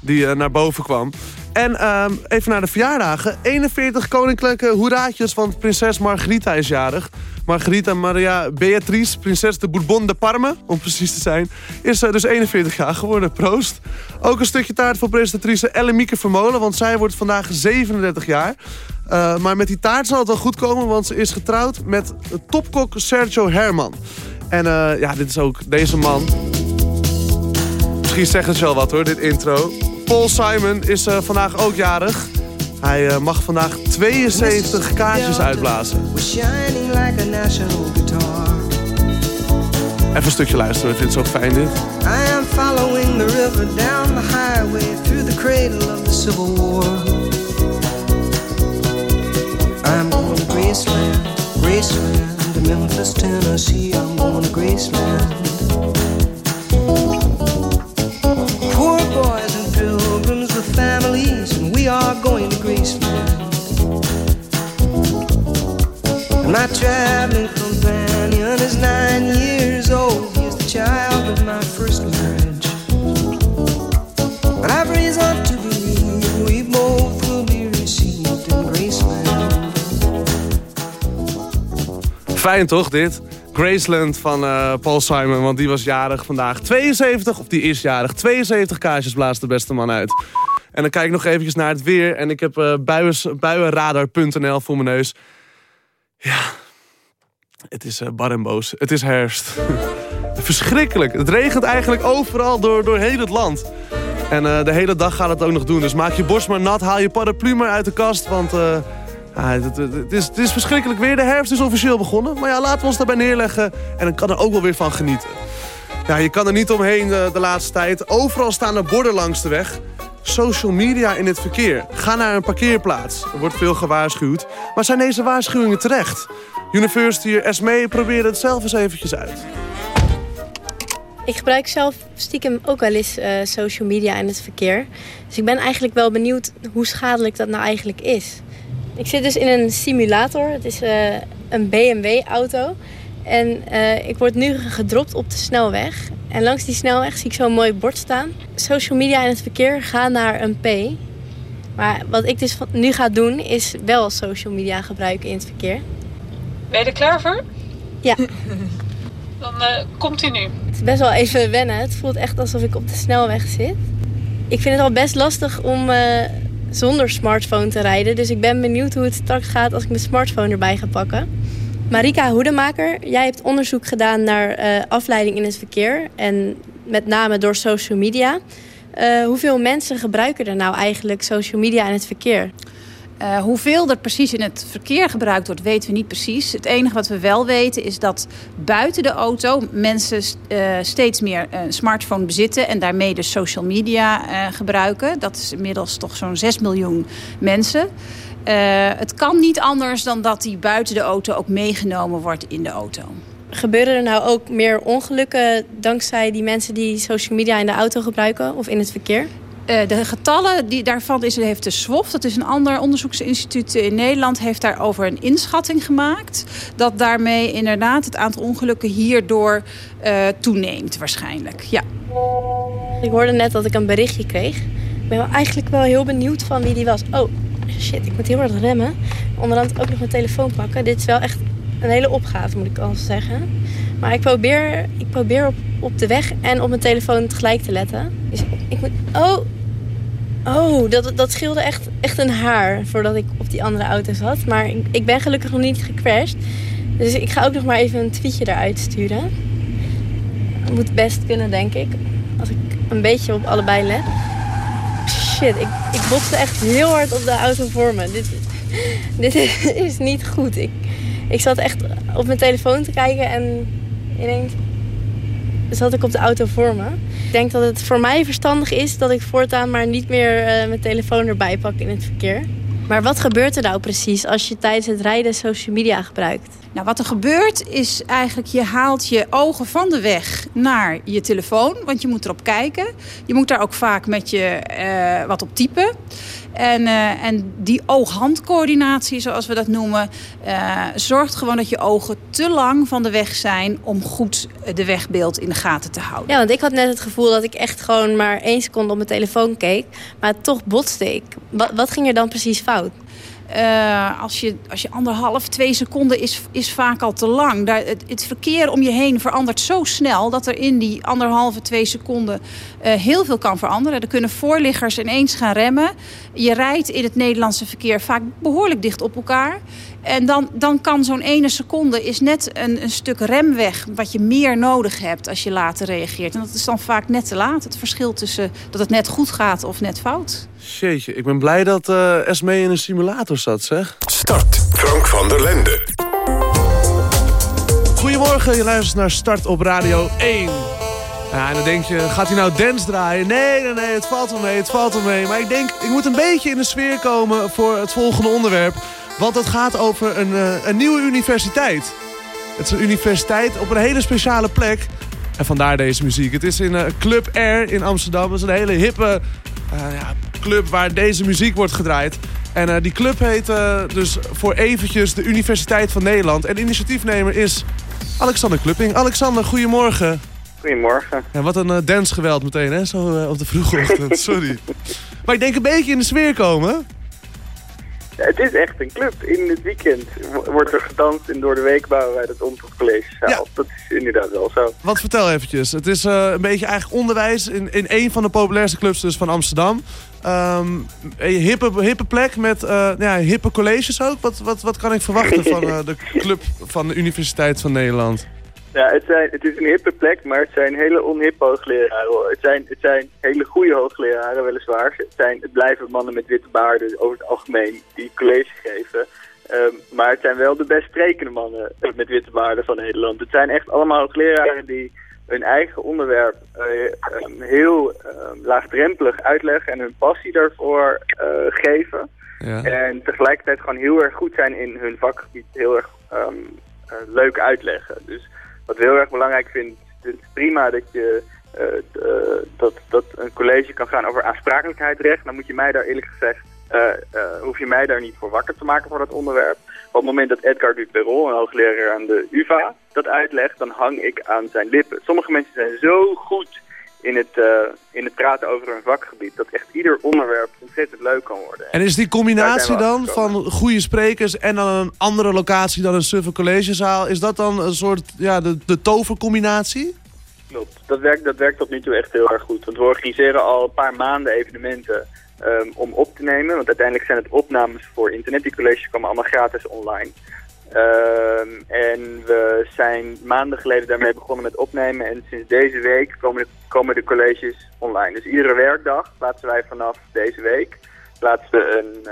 die eh, naar boven kwam. En ehm, even naar de verjaardagen. 41 koninklijke hoeraatjes, want prinses Margarita is jarig. Margarita Maria Beatrice, prinses de Bourbon de Parme, om precies te zijn, is eh, dus 41 jaar geworden. Proost. Ook een stukje taart voor presentatrice Ellemieke Vermolen, want zij wordt vandaag 37 jaar. Eh, maar met die taart zal het wel goed komen, want ze is getrouwd met topkok Sergio Herman. En eh, ja, dit is ook deze man. Misschien zeggen ze wel wat hoor, dit intro. Paul Simon is eh, vandaag ook jarig. Hij mag vandaag 72 kaartjes uitblazen. shining like a national guitar. Even een stukje luisteren, ik vind het zo fijn dit. I am following the river down the highway through the cradle of the Civil War. Graceland, Graceland, Memphis, Tennessee. I'm going to Graceland. Poor boys and pilgrims with families, and we are going to Graceland. And my traveling companion is nine years old. He is the child of my first marriage. But I've reason to Fijn toch, dit? Graceland van eh, Paul Simon, want die was jarig vandaag. 72, of die is jarig. 72 kaartjes blaast de beste man uit. En dan kijk ik nog eventjes naar het weer. En ik heb eh buiens- buienradar.nl voor mijn neus. Ja, het is eh, bar en boos. Het is herfst. Verschrikkelijk. Het regent eigenlijk overal door, door heel het land. En de hele dag gaat het ook nog doen. Dus maak je borst maar nat, haal je paraplu maar uit de kast. Want ah, het, is, is verschrikkelijk weer. De herfst is officieel begonnen. Maar ja, laten we ons daarbij neerleggen. En dan kan er ook wel weer van genieten. Ja, je kan er niet omheen eh, de laatste tijd. Overal staan er borden langs de weg. Social media in het verkeer. Ga naar een parkeerplaats. Er wordt veel gewaarschuwd. Maar zijn deze waarschuwingen terecht? University Esmee probeerde het zelf eens eventjes uit. Ik gebruik zelf stiekem ook wel eens eh, social media in het verkeer. Dus ik ben eigenlijk wel benieuwd hoe schadelijk dat nou eigenlijk is. Ik zit dus in een simulator. Het is eh, een BMW-auto. En eh, ik word nu gedropt op de snelweg. En langs die snelweg zie ik zo'n mooi bord staan. Social media in het verkeer, ga naar een P. Maar wat ik dus nu ga doen, is wel social media gebruiken in het verkeer. Ben je er klaar voor? Ja. Dan eh, komt hij nu. Het is best wel even wennen. Het voelt echt alsof ik op de snelweg zit. Ik vind het al best lastig om zonder smartphone te rijden. Dus ik ben benieuwd hoe het straks gaat als ik mijn smartphone erbij ga pakken. Marika Hoedemaker, jij hebt onderzoek gedaan naar eh, afleiding in het verkeer. En met name door social media. Eh, hoeveel mensen gebruiken er nou eigenlijk social media in het verkeer? Eh, hoeveel er precies in het verkeer gebruikt wordt, weten we niet precies. Het enige wat we wel weten is dat buiten de auto mensen eh, steeds meer een smartphone bezitten en daarmee dus social media eh, gebruiken. Dat is inmiddels toch zo'n 6 miljoen mensen. Het kan niet anders dan dat die buiten de auto ook meegenomen wordt in de auto. Gebeuren er nou ook meer ongelukken dankzij die mensen die social media in de auto gebruiken of in het verkeer? Eh, de getallen die daarvan is, heeft de SWOF, dat is een ander onderzoeksinstituut in Nederland, heeft daarover een inschatting gemaakt. Dat daarmee inderdaad het aantal ongelukken hierdoor eh, toeneemt waarschijnlijk. Ja. Ik hoorde net dat ik een berichtje kreeg. ben wel eigenlijk wel heel benieuwd van wie die was. Oh, shit, ik moet heel hard remmen. Onderhand ook nog mijn telefoon pakken. Dit is wel echt een hele opgave, moet ik al zeggen. Maar ik probeer, ik probeer op, op de weg en op mijn telefoon tegelijk te letten. Dus ik. Oh, oh dat, dat scheelde echt, echt een haar voordat ik op die andere auto zat. Maar ik, ik ben gelukkig nog niet gecrashed. Dus ik ga ook nog maar even een tweetje eruit sturen. Moet best kunnen, denk ik. Als ik een beetje op allebei let. Shit, ik, ik botste echt heel hard op de auto voor me. Dit, dit is niet goed. Ik, ik zat echt op mijn telefoon te kijken en ineens zat ik op de auto voor me. Ik denk dat het voor mij verstandig is dat ik voortaan maar niet meer eh, mijn telefoon erbij pak in het verkeer. Maar wat gebeurt er nou precies als je tijdens het rijden social media gebruikt? Nou, wat er gebeurt is eigenlijk je haalt je ogen van de weg naar je telefoon. Want je moet erop kijken. Je moet daar ook vaak met je eh, wat op typen. En, eh, en die oog-handcoördinatie, zoals we dat noemen, eh, zorgt gewoon dat je ogen te lang van de weg zijn om goed de wegbeeld in de gaten te houden. Ja, want ik had net het gevoel dat ik echt gewoon maar één seconde op mijn telefoon keek. Maar toch botste ik. Wat, wat ging er dan precies fout? Uh, als, je, als je anderhalf, twee seconden is, is vaak al te lang. Het, het, verkeer om je heen verandert zo snel dat er in die anderhalve, twee seconden uh, heel veel kan veranderen. Er kunnen voorliggers ineens gaan remmen. Je rijdt in het Nederlandse verkeer vaak behoorlijk dicht op elkaar. En dan, dan kan zo'n ene seconde is net een, een stuk remweg wat je meer nodig hebt als je later reageert. En dat is dan vaak net te laat. Het verschil tussen dat het net goed gaat of net fout. Jeetje, ik ben blij dat uh, Esme in een simulator zat, zeg. Start, Frank van der Lende. Goedemorgen, je luistert naar Start op Radio 1. Ja, en dan denk je, gaat hij nou dance draaien? Nee, nee, nee, het valt wel mee, het valt wel mee. Maar ik denk, ik moet een beetje in de sfeer komen voor het volgende onderwerp. Want het gaat over een, uh, een nieuwe universiteit. Het is een universiteit op een hele speciale plek. En vandaar deze muziek. Het is in uh, Club Air in Amsterdam. Dat is een hele hippe uh, ja, club waar deze muziek wordt gedraaid. En die club heet dus voor eventjes de Universiteit van Nederland. En initiatiefnemer is Alexander Klupping. Alexander, goedemorgen. Goedemorgen. Ja, wat een uh, dansgeweld meteen, hè? Zo op de vroege ochtend. Sorry. maar ik denk een beetje in de sfeer komen. Het is echt een club. In het weekend wordt er gedanst en door de week bouwen wij dat om tot collegezaal. Ja. Dat is inderdaad wel zo. Wat vertel eventjes. Het is uh, een beetje eigenlijk onderwijs in, in een van de populairste clubs dus van Amsterdam. Um, een hippe, hippe plek met uh, ja, hippe colleges ook. Wat, wat, wat kan ik verwachten van uh, de club van de Universiteit van Nederland? Ja, het, zijn, het is een hippe plek, maar het zijn hele onhippe hoogleraren. Het zijn, het zijn hele goede hoogleraren, weliswaar. Het, zijn, het blijven mannen met witte baarden over het algemeen die college geven. Um, maar het zijn wel de best sprekende mannen met witte baarden van Nederland. Het zijn echt allemaal hoogleraren die hun eigen onderwerp uh, um, heel um, laagdrempelig uitleggen en hun passie daarvoor uh, geven. Ja. En tegelijkertijd gewoon heel erg goed zijn in hun vakgebied, heel erg uh, leuk uitleggen. Dus wat ik heel erg belangrijk vind, het is prima dat je uh, dat, dat een college kan gaan over aansprakelijkheidsrecht. Dan moet je mij daar eerlijk gezegd, uh, hoef je mij daar niet voor wakker te maken voor dat onderwerp. Op het moment dat Edgar Duperron, een hoogleraar aan de UvA, dat uitlegt, dan hang ik aan zijn lippen. Sommige mensen zijn zo goed in het, uh, in het praten over hun vakgebied. Dat echt ieder onderwerp ontzettend leuk kan worden. En is die combinatie dan van goede sprekers en dan een andere locatie dan een suffe collegezaal... is dat dan een soort, ja, de, de tovercombinatie? Klopt. Dat werkt, dat werkt tot nu toe echt heel erg goed. Want we organiseren al een paar maanden evenementen um, om op te nemen. Want uiteindelijk zijn het opnames voor internet. Die colleges komen allemaal gratis online. Um, en we zijn maanden geleden daarmee begonnen met opnemen. En sinds deze week komen de, komen de colleges online. Dus iedere werkdag plaatsen wij vanaf deze week plaatsen we een,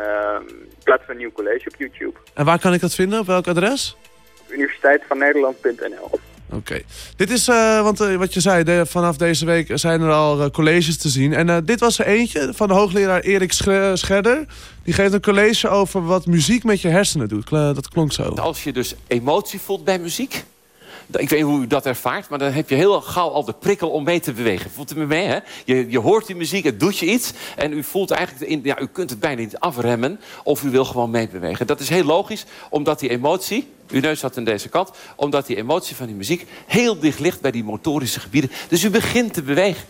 plaatsen we een nieuw college op YouTube. En waar kan ik dat vinden? Op welk adres? Op universiteitvannederland.nl Oké. Dit is, uh, want uh, wat je zei, vanaf deze week zijn er al uh, colleges te zien. En dit was er eentje van de hoogleraar Erik Scherder. Die geeft een college over wat muziek met je hersenen doet. dat klonk zo. Als je dus emotie voelt bij muziek... Ik weet hoe u dat ervaart, maar dan heb je heel gauw al de prikkel om mee te bewegen. Voelt u me mee, hè? Je, je hoort die muziek, het doet je iets. En u voelt eigenlijk, in, ja, u kunt het bijna niet afremmen. Of u wil gewoon meebewegen. Dat is heel logisch, omdat die emotie, uw neus zat aan deze kant... omdat die emotie van die muziek heel dicht ligt bij die motorische gebieden. Dus u begint te bewegen.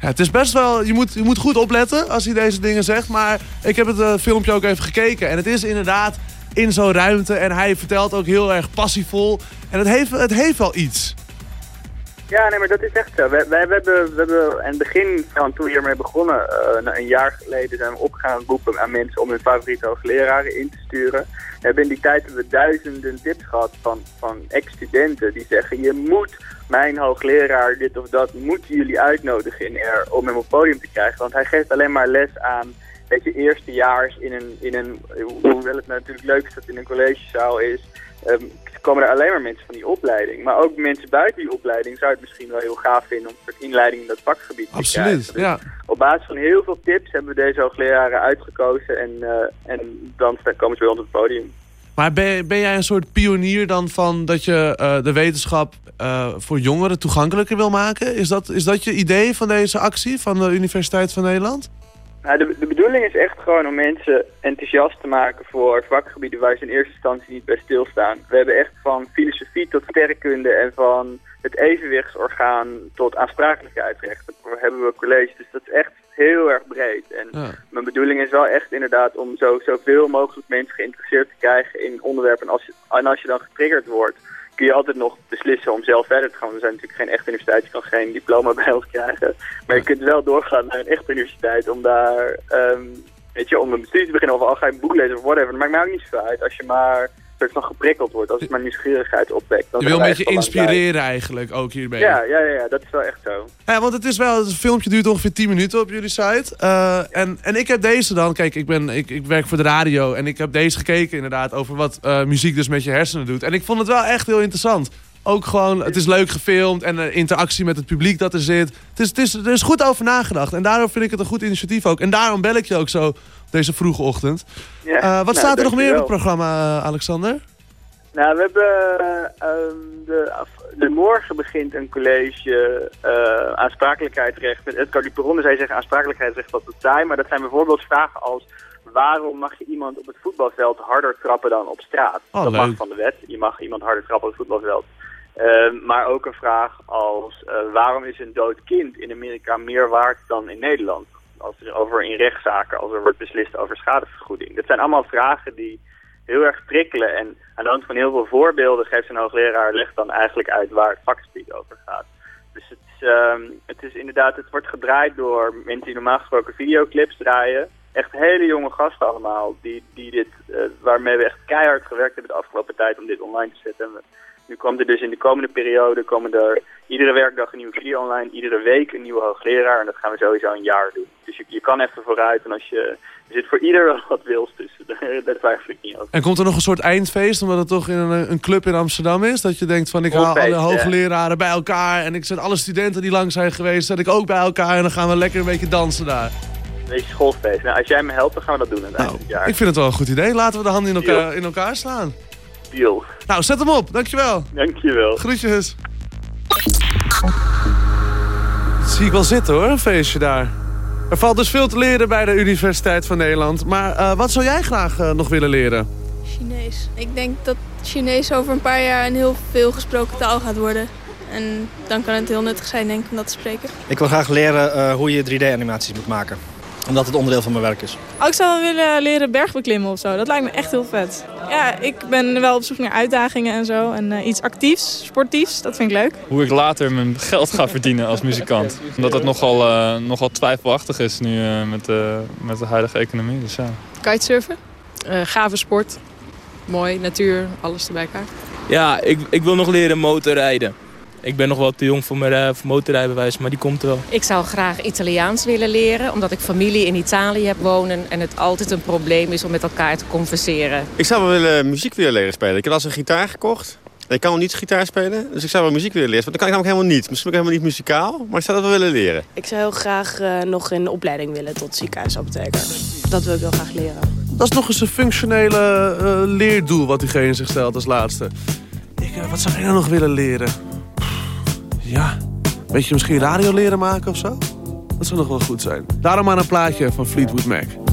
Ja, het is best wel, je moet, je moet goed opletten als hij deze dingen zegt. Maar ik heb het eh, filmpje ook even gekeken. En het is inderdaad in zo'n ruimte. En hij vertelt ook heel erg passievol. En het heeft, het heeft wel iets. Ja, nee, maar dat is echt zo. We, hebben, we hebben aan het begin van toen we hiermee begonnen, eh, een jaar geleden zijn we opgegaan roepen aan mensen om hun favoriete hoogleraren in te sturen. We hebben in die tijd duizenden tips gehad van, van ex-studenten die zeggen je moet mijn hoogleraar dit of dat, moeten jullie uitnodigen in om hem op podium te krijgen. Want hij geeft alleen maar les aan dat je eerstejaars in een, in een, hoewel het natuurlijk leuk is dat het in een collegezaal is, ehm, komen er alleen maar mensen van die opleiding. Maar ook mensen buiten die opleiding zou het misschien wel heel gaaf vinden om een soort inleiding in dat vakgebied te Absoluut, krijgen. Dus ja. Op basis van heel veel tips hebben we deze hoogleraren uitgekozen en, eh, en dan komen ze bij ons op het podium. Maar ben, ben jij een soort pionier dan van dat je eh, de wetenschap eh, voor jongeren toegankelijker wil maken? Is dat, is dat je idee van deze actie van de Universiteit van Nederland? Nou, de, de bedoeling is echt gewoon om mensen enthousiast te maken voor vakgebieden waar ze in eerste instantie niet bij stilstaan. We hebben echt van filosofie tot sterrenkunde en van het evenwichtsorgaan tot aansprakelijkheidsrecht. Daar hebben we colleges, dus dat is echt heel erg breed. En mijn bedoeling is wel echt inderdaad om zo, zoveel mogelijk mensen geïnteresseerd te krijgen in onderwerpen. En als, je, en als je dan getriggerd wordt, kun altijd nog beslissen om zelf verder te gaan. We zijn natuurlijk geen echte universiteit, je kan geen diploma bij ons krijgen. Maar je kunt wel doorgaan naar een echte universiteit om daar, ehm, weet je, om een studie te beginnen of al ga je een boek lezen of whatever. Dat maakt mij ook niet zoveel uit als je maar soort van geprikkeld wordt, als het maar nieuwsgierigheid opwekt. dan Je wil een beetje inspireren eigenlijk ook hierbij. Ja, ja, ja, dat is wel echt zo. Ja, want het is wel, het filmpje duurt ongeveer 10 minuten op jullie site. Eh, en, en ik heb deze dan, kijk, ik, ben, ik, ik werk voor de radio en ik heb deze gekeken inderdaad over wat eh, muziek dus met je hersenen doet. En ik vond het wel echt heel interessant. Ook gewoon, het is leuk gefilmd en de interactie met het publiek dat er zit. Het is, het is, er is goed over nagedacht en daarom vind ik het een goed initiatief ook. En daarom bel ik je ook zo deze vroege ochtend. Ja, Eh, wat nou, staat er nog meer op het programma, eh, Alexander? Nou, we hebben eh, ehm, de, af- de morgen begint een college aansprakelijkheidsrecht met Edgar Duperon. Zij zeggen aansprakelijkheidsrecht wat het saai, maar dat zijn bijvoorbeeld vragen als waarom mag je iemand op het voetbalveld harder trappen dan op straat? Oh, dat leuk. mag van de wet. Je mag iemand harder trappen op het voetbalveld. Ehm, maar ook een vraag als waarom is een dood kind in Amerika meer waard dan in Nederland? Als er over in rechtszaken, als er wordt beslist over schadevergoeding. Dat zijn allemaal vragen die heel erg prikkelen. En aan de hand van heel veel voorbeelden geeft een hoogleraar legt dan eigenlijk uit waar het vakgebied over gaat. Dus het is, ehm, het is inderdaad, het wordt gedraaid door mensen die normaal gesproken videoclips draaien. Echt hele jonge gasten allemaal, die, die dit, eh, waarmee we echt keihard gewerkt hebben de afgelopen tijd om dit online te zetten. Nu komt er dus in de komende periode, komen er iedere werkdag een nieuwe video online, iedere week een nieuwe hoogleraar. En dat gaan we sowieso een jaar doen. Dus je, je kan even vooruit en als je, er zit voor ieder wat wils tussen. Daar twijfel ik niet over. En komt er nog een soort eindfeest, omdat het toch in een, een club in Amsterdam is? Dat je denkt van ik haal alle ja. hoogleraren bij elkaar en ik zet alle studenten die lang zijn geweest, zet ik ook bij elkaar en dan gaan we lekker een beetje dansen daar. Een beetje schoolfeest. Nou, als jij me helpt, dan gaan we dat doen het eind van het jaar. Ik vind het wel een goed idee. Laten we de handen in elkaar, in elkaar slaan. Deal. Nou, zet hem op. Dankjewel. Dankjewel. Groetjes. Dat zie ik wel zitten hoor, een feestje daar. Er valt dus veel te leren bij de Universiteit van Nederland. Maar eh, wat zou jij graag eh, nog willen leren? Chinees. Ik denk dat Chinees over een paar jaar een heel veel gesproken taal gaat worden. En dan kan het heel nuttig zijn, denk ik, om dat te spreken. Ik wil graag leren eh, hoe je 3D-animaties moet maken. Omdat het onderdeel van mijn werk is. Oh, ik zou wel willen leren bergbeklimmen of zo. Dat lijkt me echt heel vet. Ja, ik ben wel op zoek naar uitdagingen en zo. En eh, iets actiefs, sportiefs, dat vind ik leuk. Hoe ik later mijn geld ga verdienen als muzikant. Omdat het nogal, eh, nogal twijfelachtig is nu eh, met, de met de huidige economie. Dus ja. Kitesurfen. Eh, gave sport. Mooi, natuur, alles erbij elkaar. Ja, ik, ik wil nog leren motorrijden. Ik ben nog wel te jong voor mijn eh, voor motorrijbewijs, maar die komt er wel. Ik zou graag Italiaans willen leren, omdat ik familie in Italië heb wonen en het altijd een probleem is om met elkaar te converseren. Ik zou wel willen muziek willen leren spelen. Ik heb als een gitaar gekocht. Ik kan nog niet gitaar spelen, dus ik zou wel muziek willen leren. Want dat kan ik namelijk helemaal niet. Misschien ben ik helemaal niet muzikaal, maar ik zou dat wel willen leren. Ik zou heel graag eh, nog een opleiding willen tot ziekenhuisapotheker. Dat wil ik heel graag leren. Dat is nog eens een functionele eh, leerdoel wat diegene zich stelt als laatste. Ik, wat zou ik nou nog willen leren? Ja, weet je misschien radio leren maken of zo? Dat zou nog wel goed zijn. Daarom maar een plaatje van Fleetwood Mac.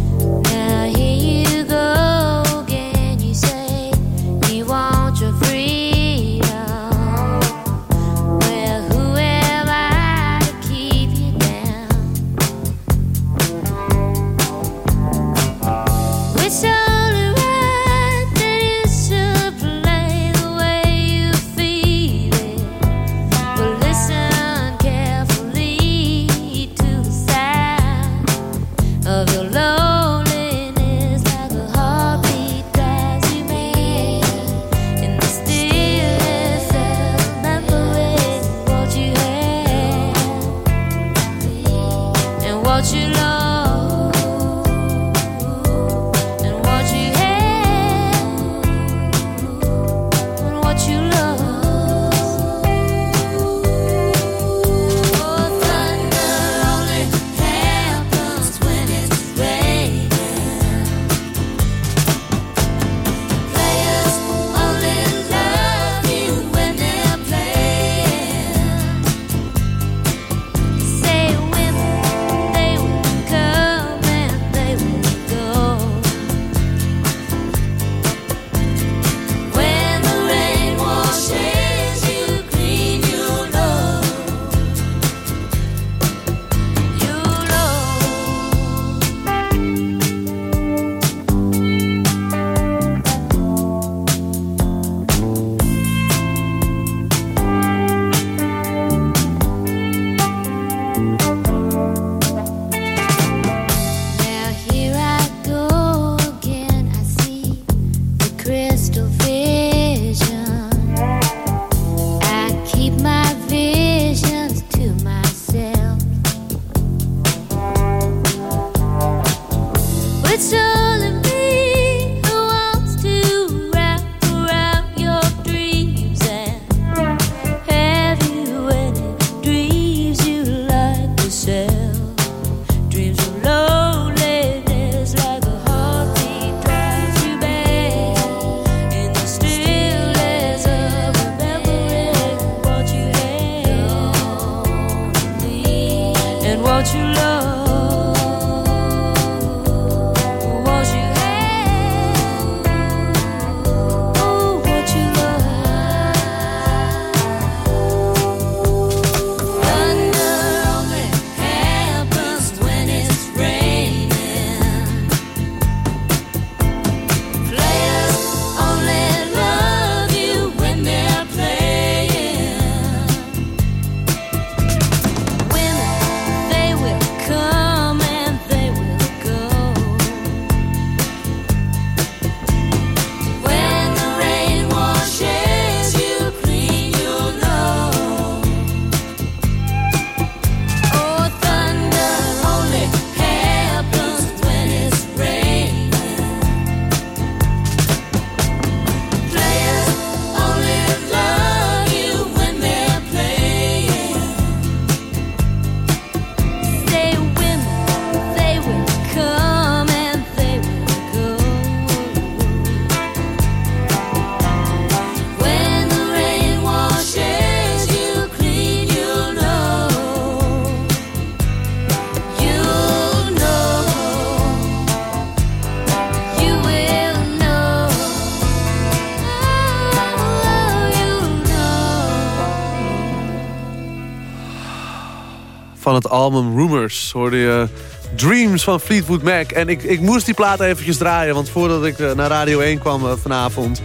Het album Rumors hoorde je Dreams van Fleetwood Mac. En ik, ik moest die plaat eventjes draaien, want voordat ik eh, naar Radio 1 kwam eh, vanavond...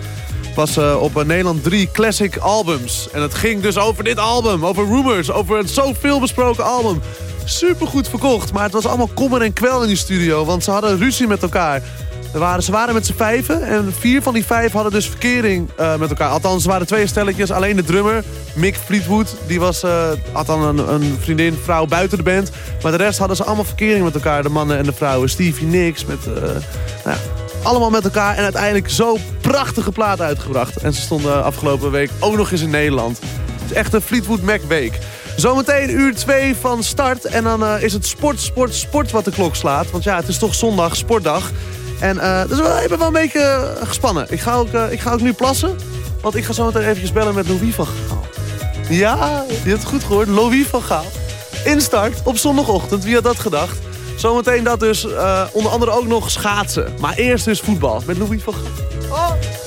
was eh, op Nederland 3 classic albums. En het ging dus over dit album, over Rumors, over het zoveel besproken album. Supergoed verkocht, maar het was allemaal kommer en kwel in die studio, want ze hadden ruzie met elkaar. Waren, ze waren met z'n vijven en vier van die vijf hadden dus verkering eh, met elkaar. Althans, er waren twee stelletjes. Alleen de drummer, Mick Fleetwood, die was, eh, had dan een, een vriendin, vrouw buiten de band. Maar de rest hadden ze allemaal verkering met elkaar, de mannen en de vrouwen. Stevie Nicks, met, eh, nou ja, allemaal met elkaar. En uiteindelijk zo prachtige plaat uitgebracht. En ze stonden afgelopen week ook nog eens in Nederland. Het is echt een Fleetwood Mac week. Zometeen uur 2 van start. En dan is het sport, sport, sport wat de klok slaat. Want ja, het is toch zondag, sportdag. En eh dus wel, ik ben wel een beetje eh, gespannen. Ik ga, ook, eh, ik ga ook nu plassen. Want ik ga zo meteen eventjes bellen met Louis van Gaal. Ja, je hebt het goed gehoord. Louis van Gaal. Instart op zondagochtend. Wie had dat gedacht? Zometeen dat dus onder andere ook nog schaatsen. Maar eerst dus voetbal met Louis van Gaal. Oh.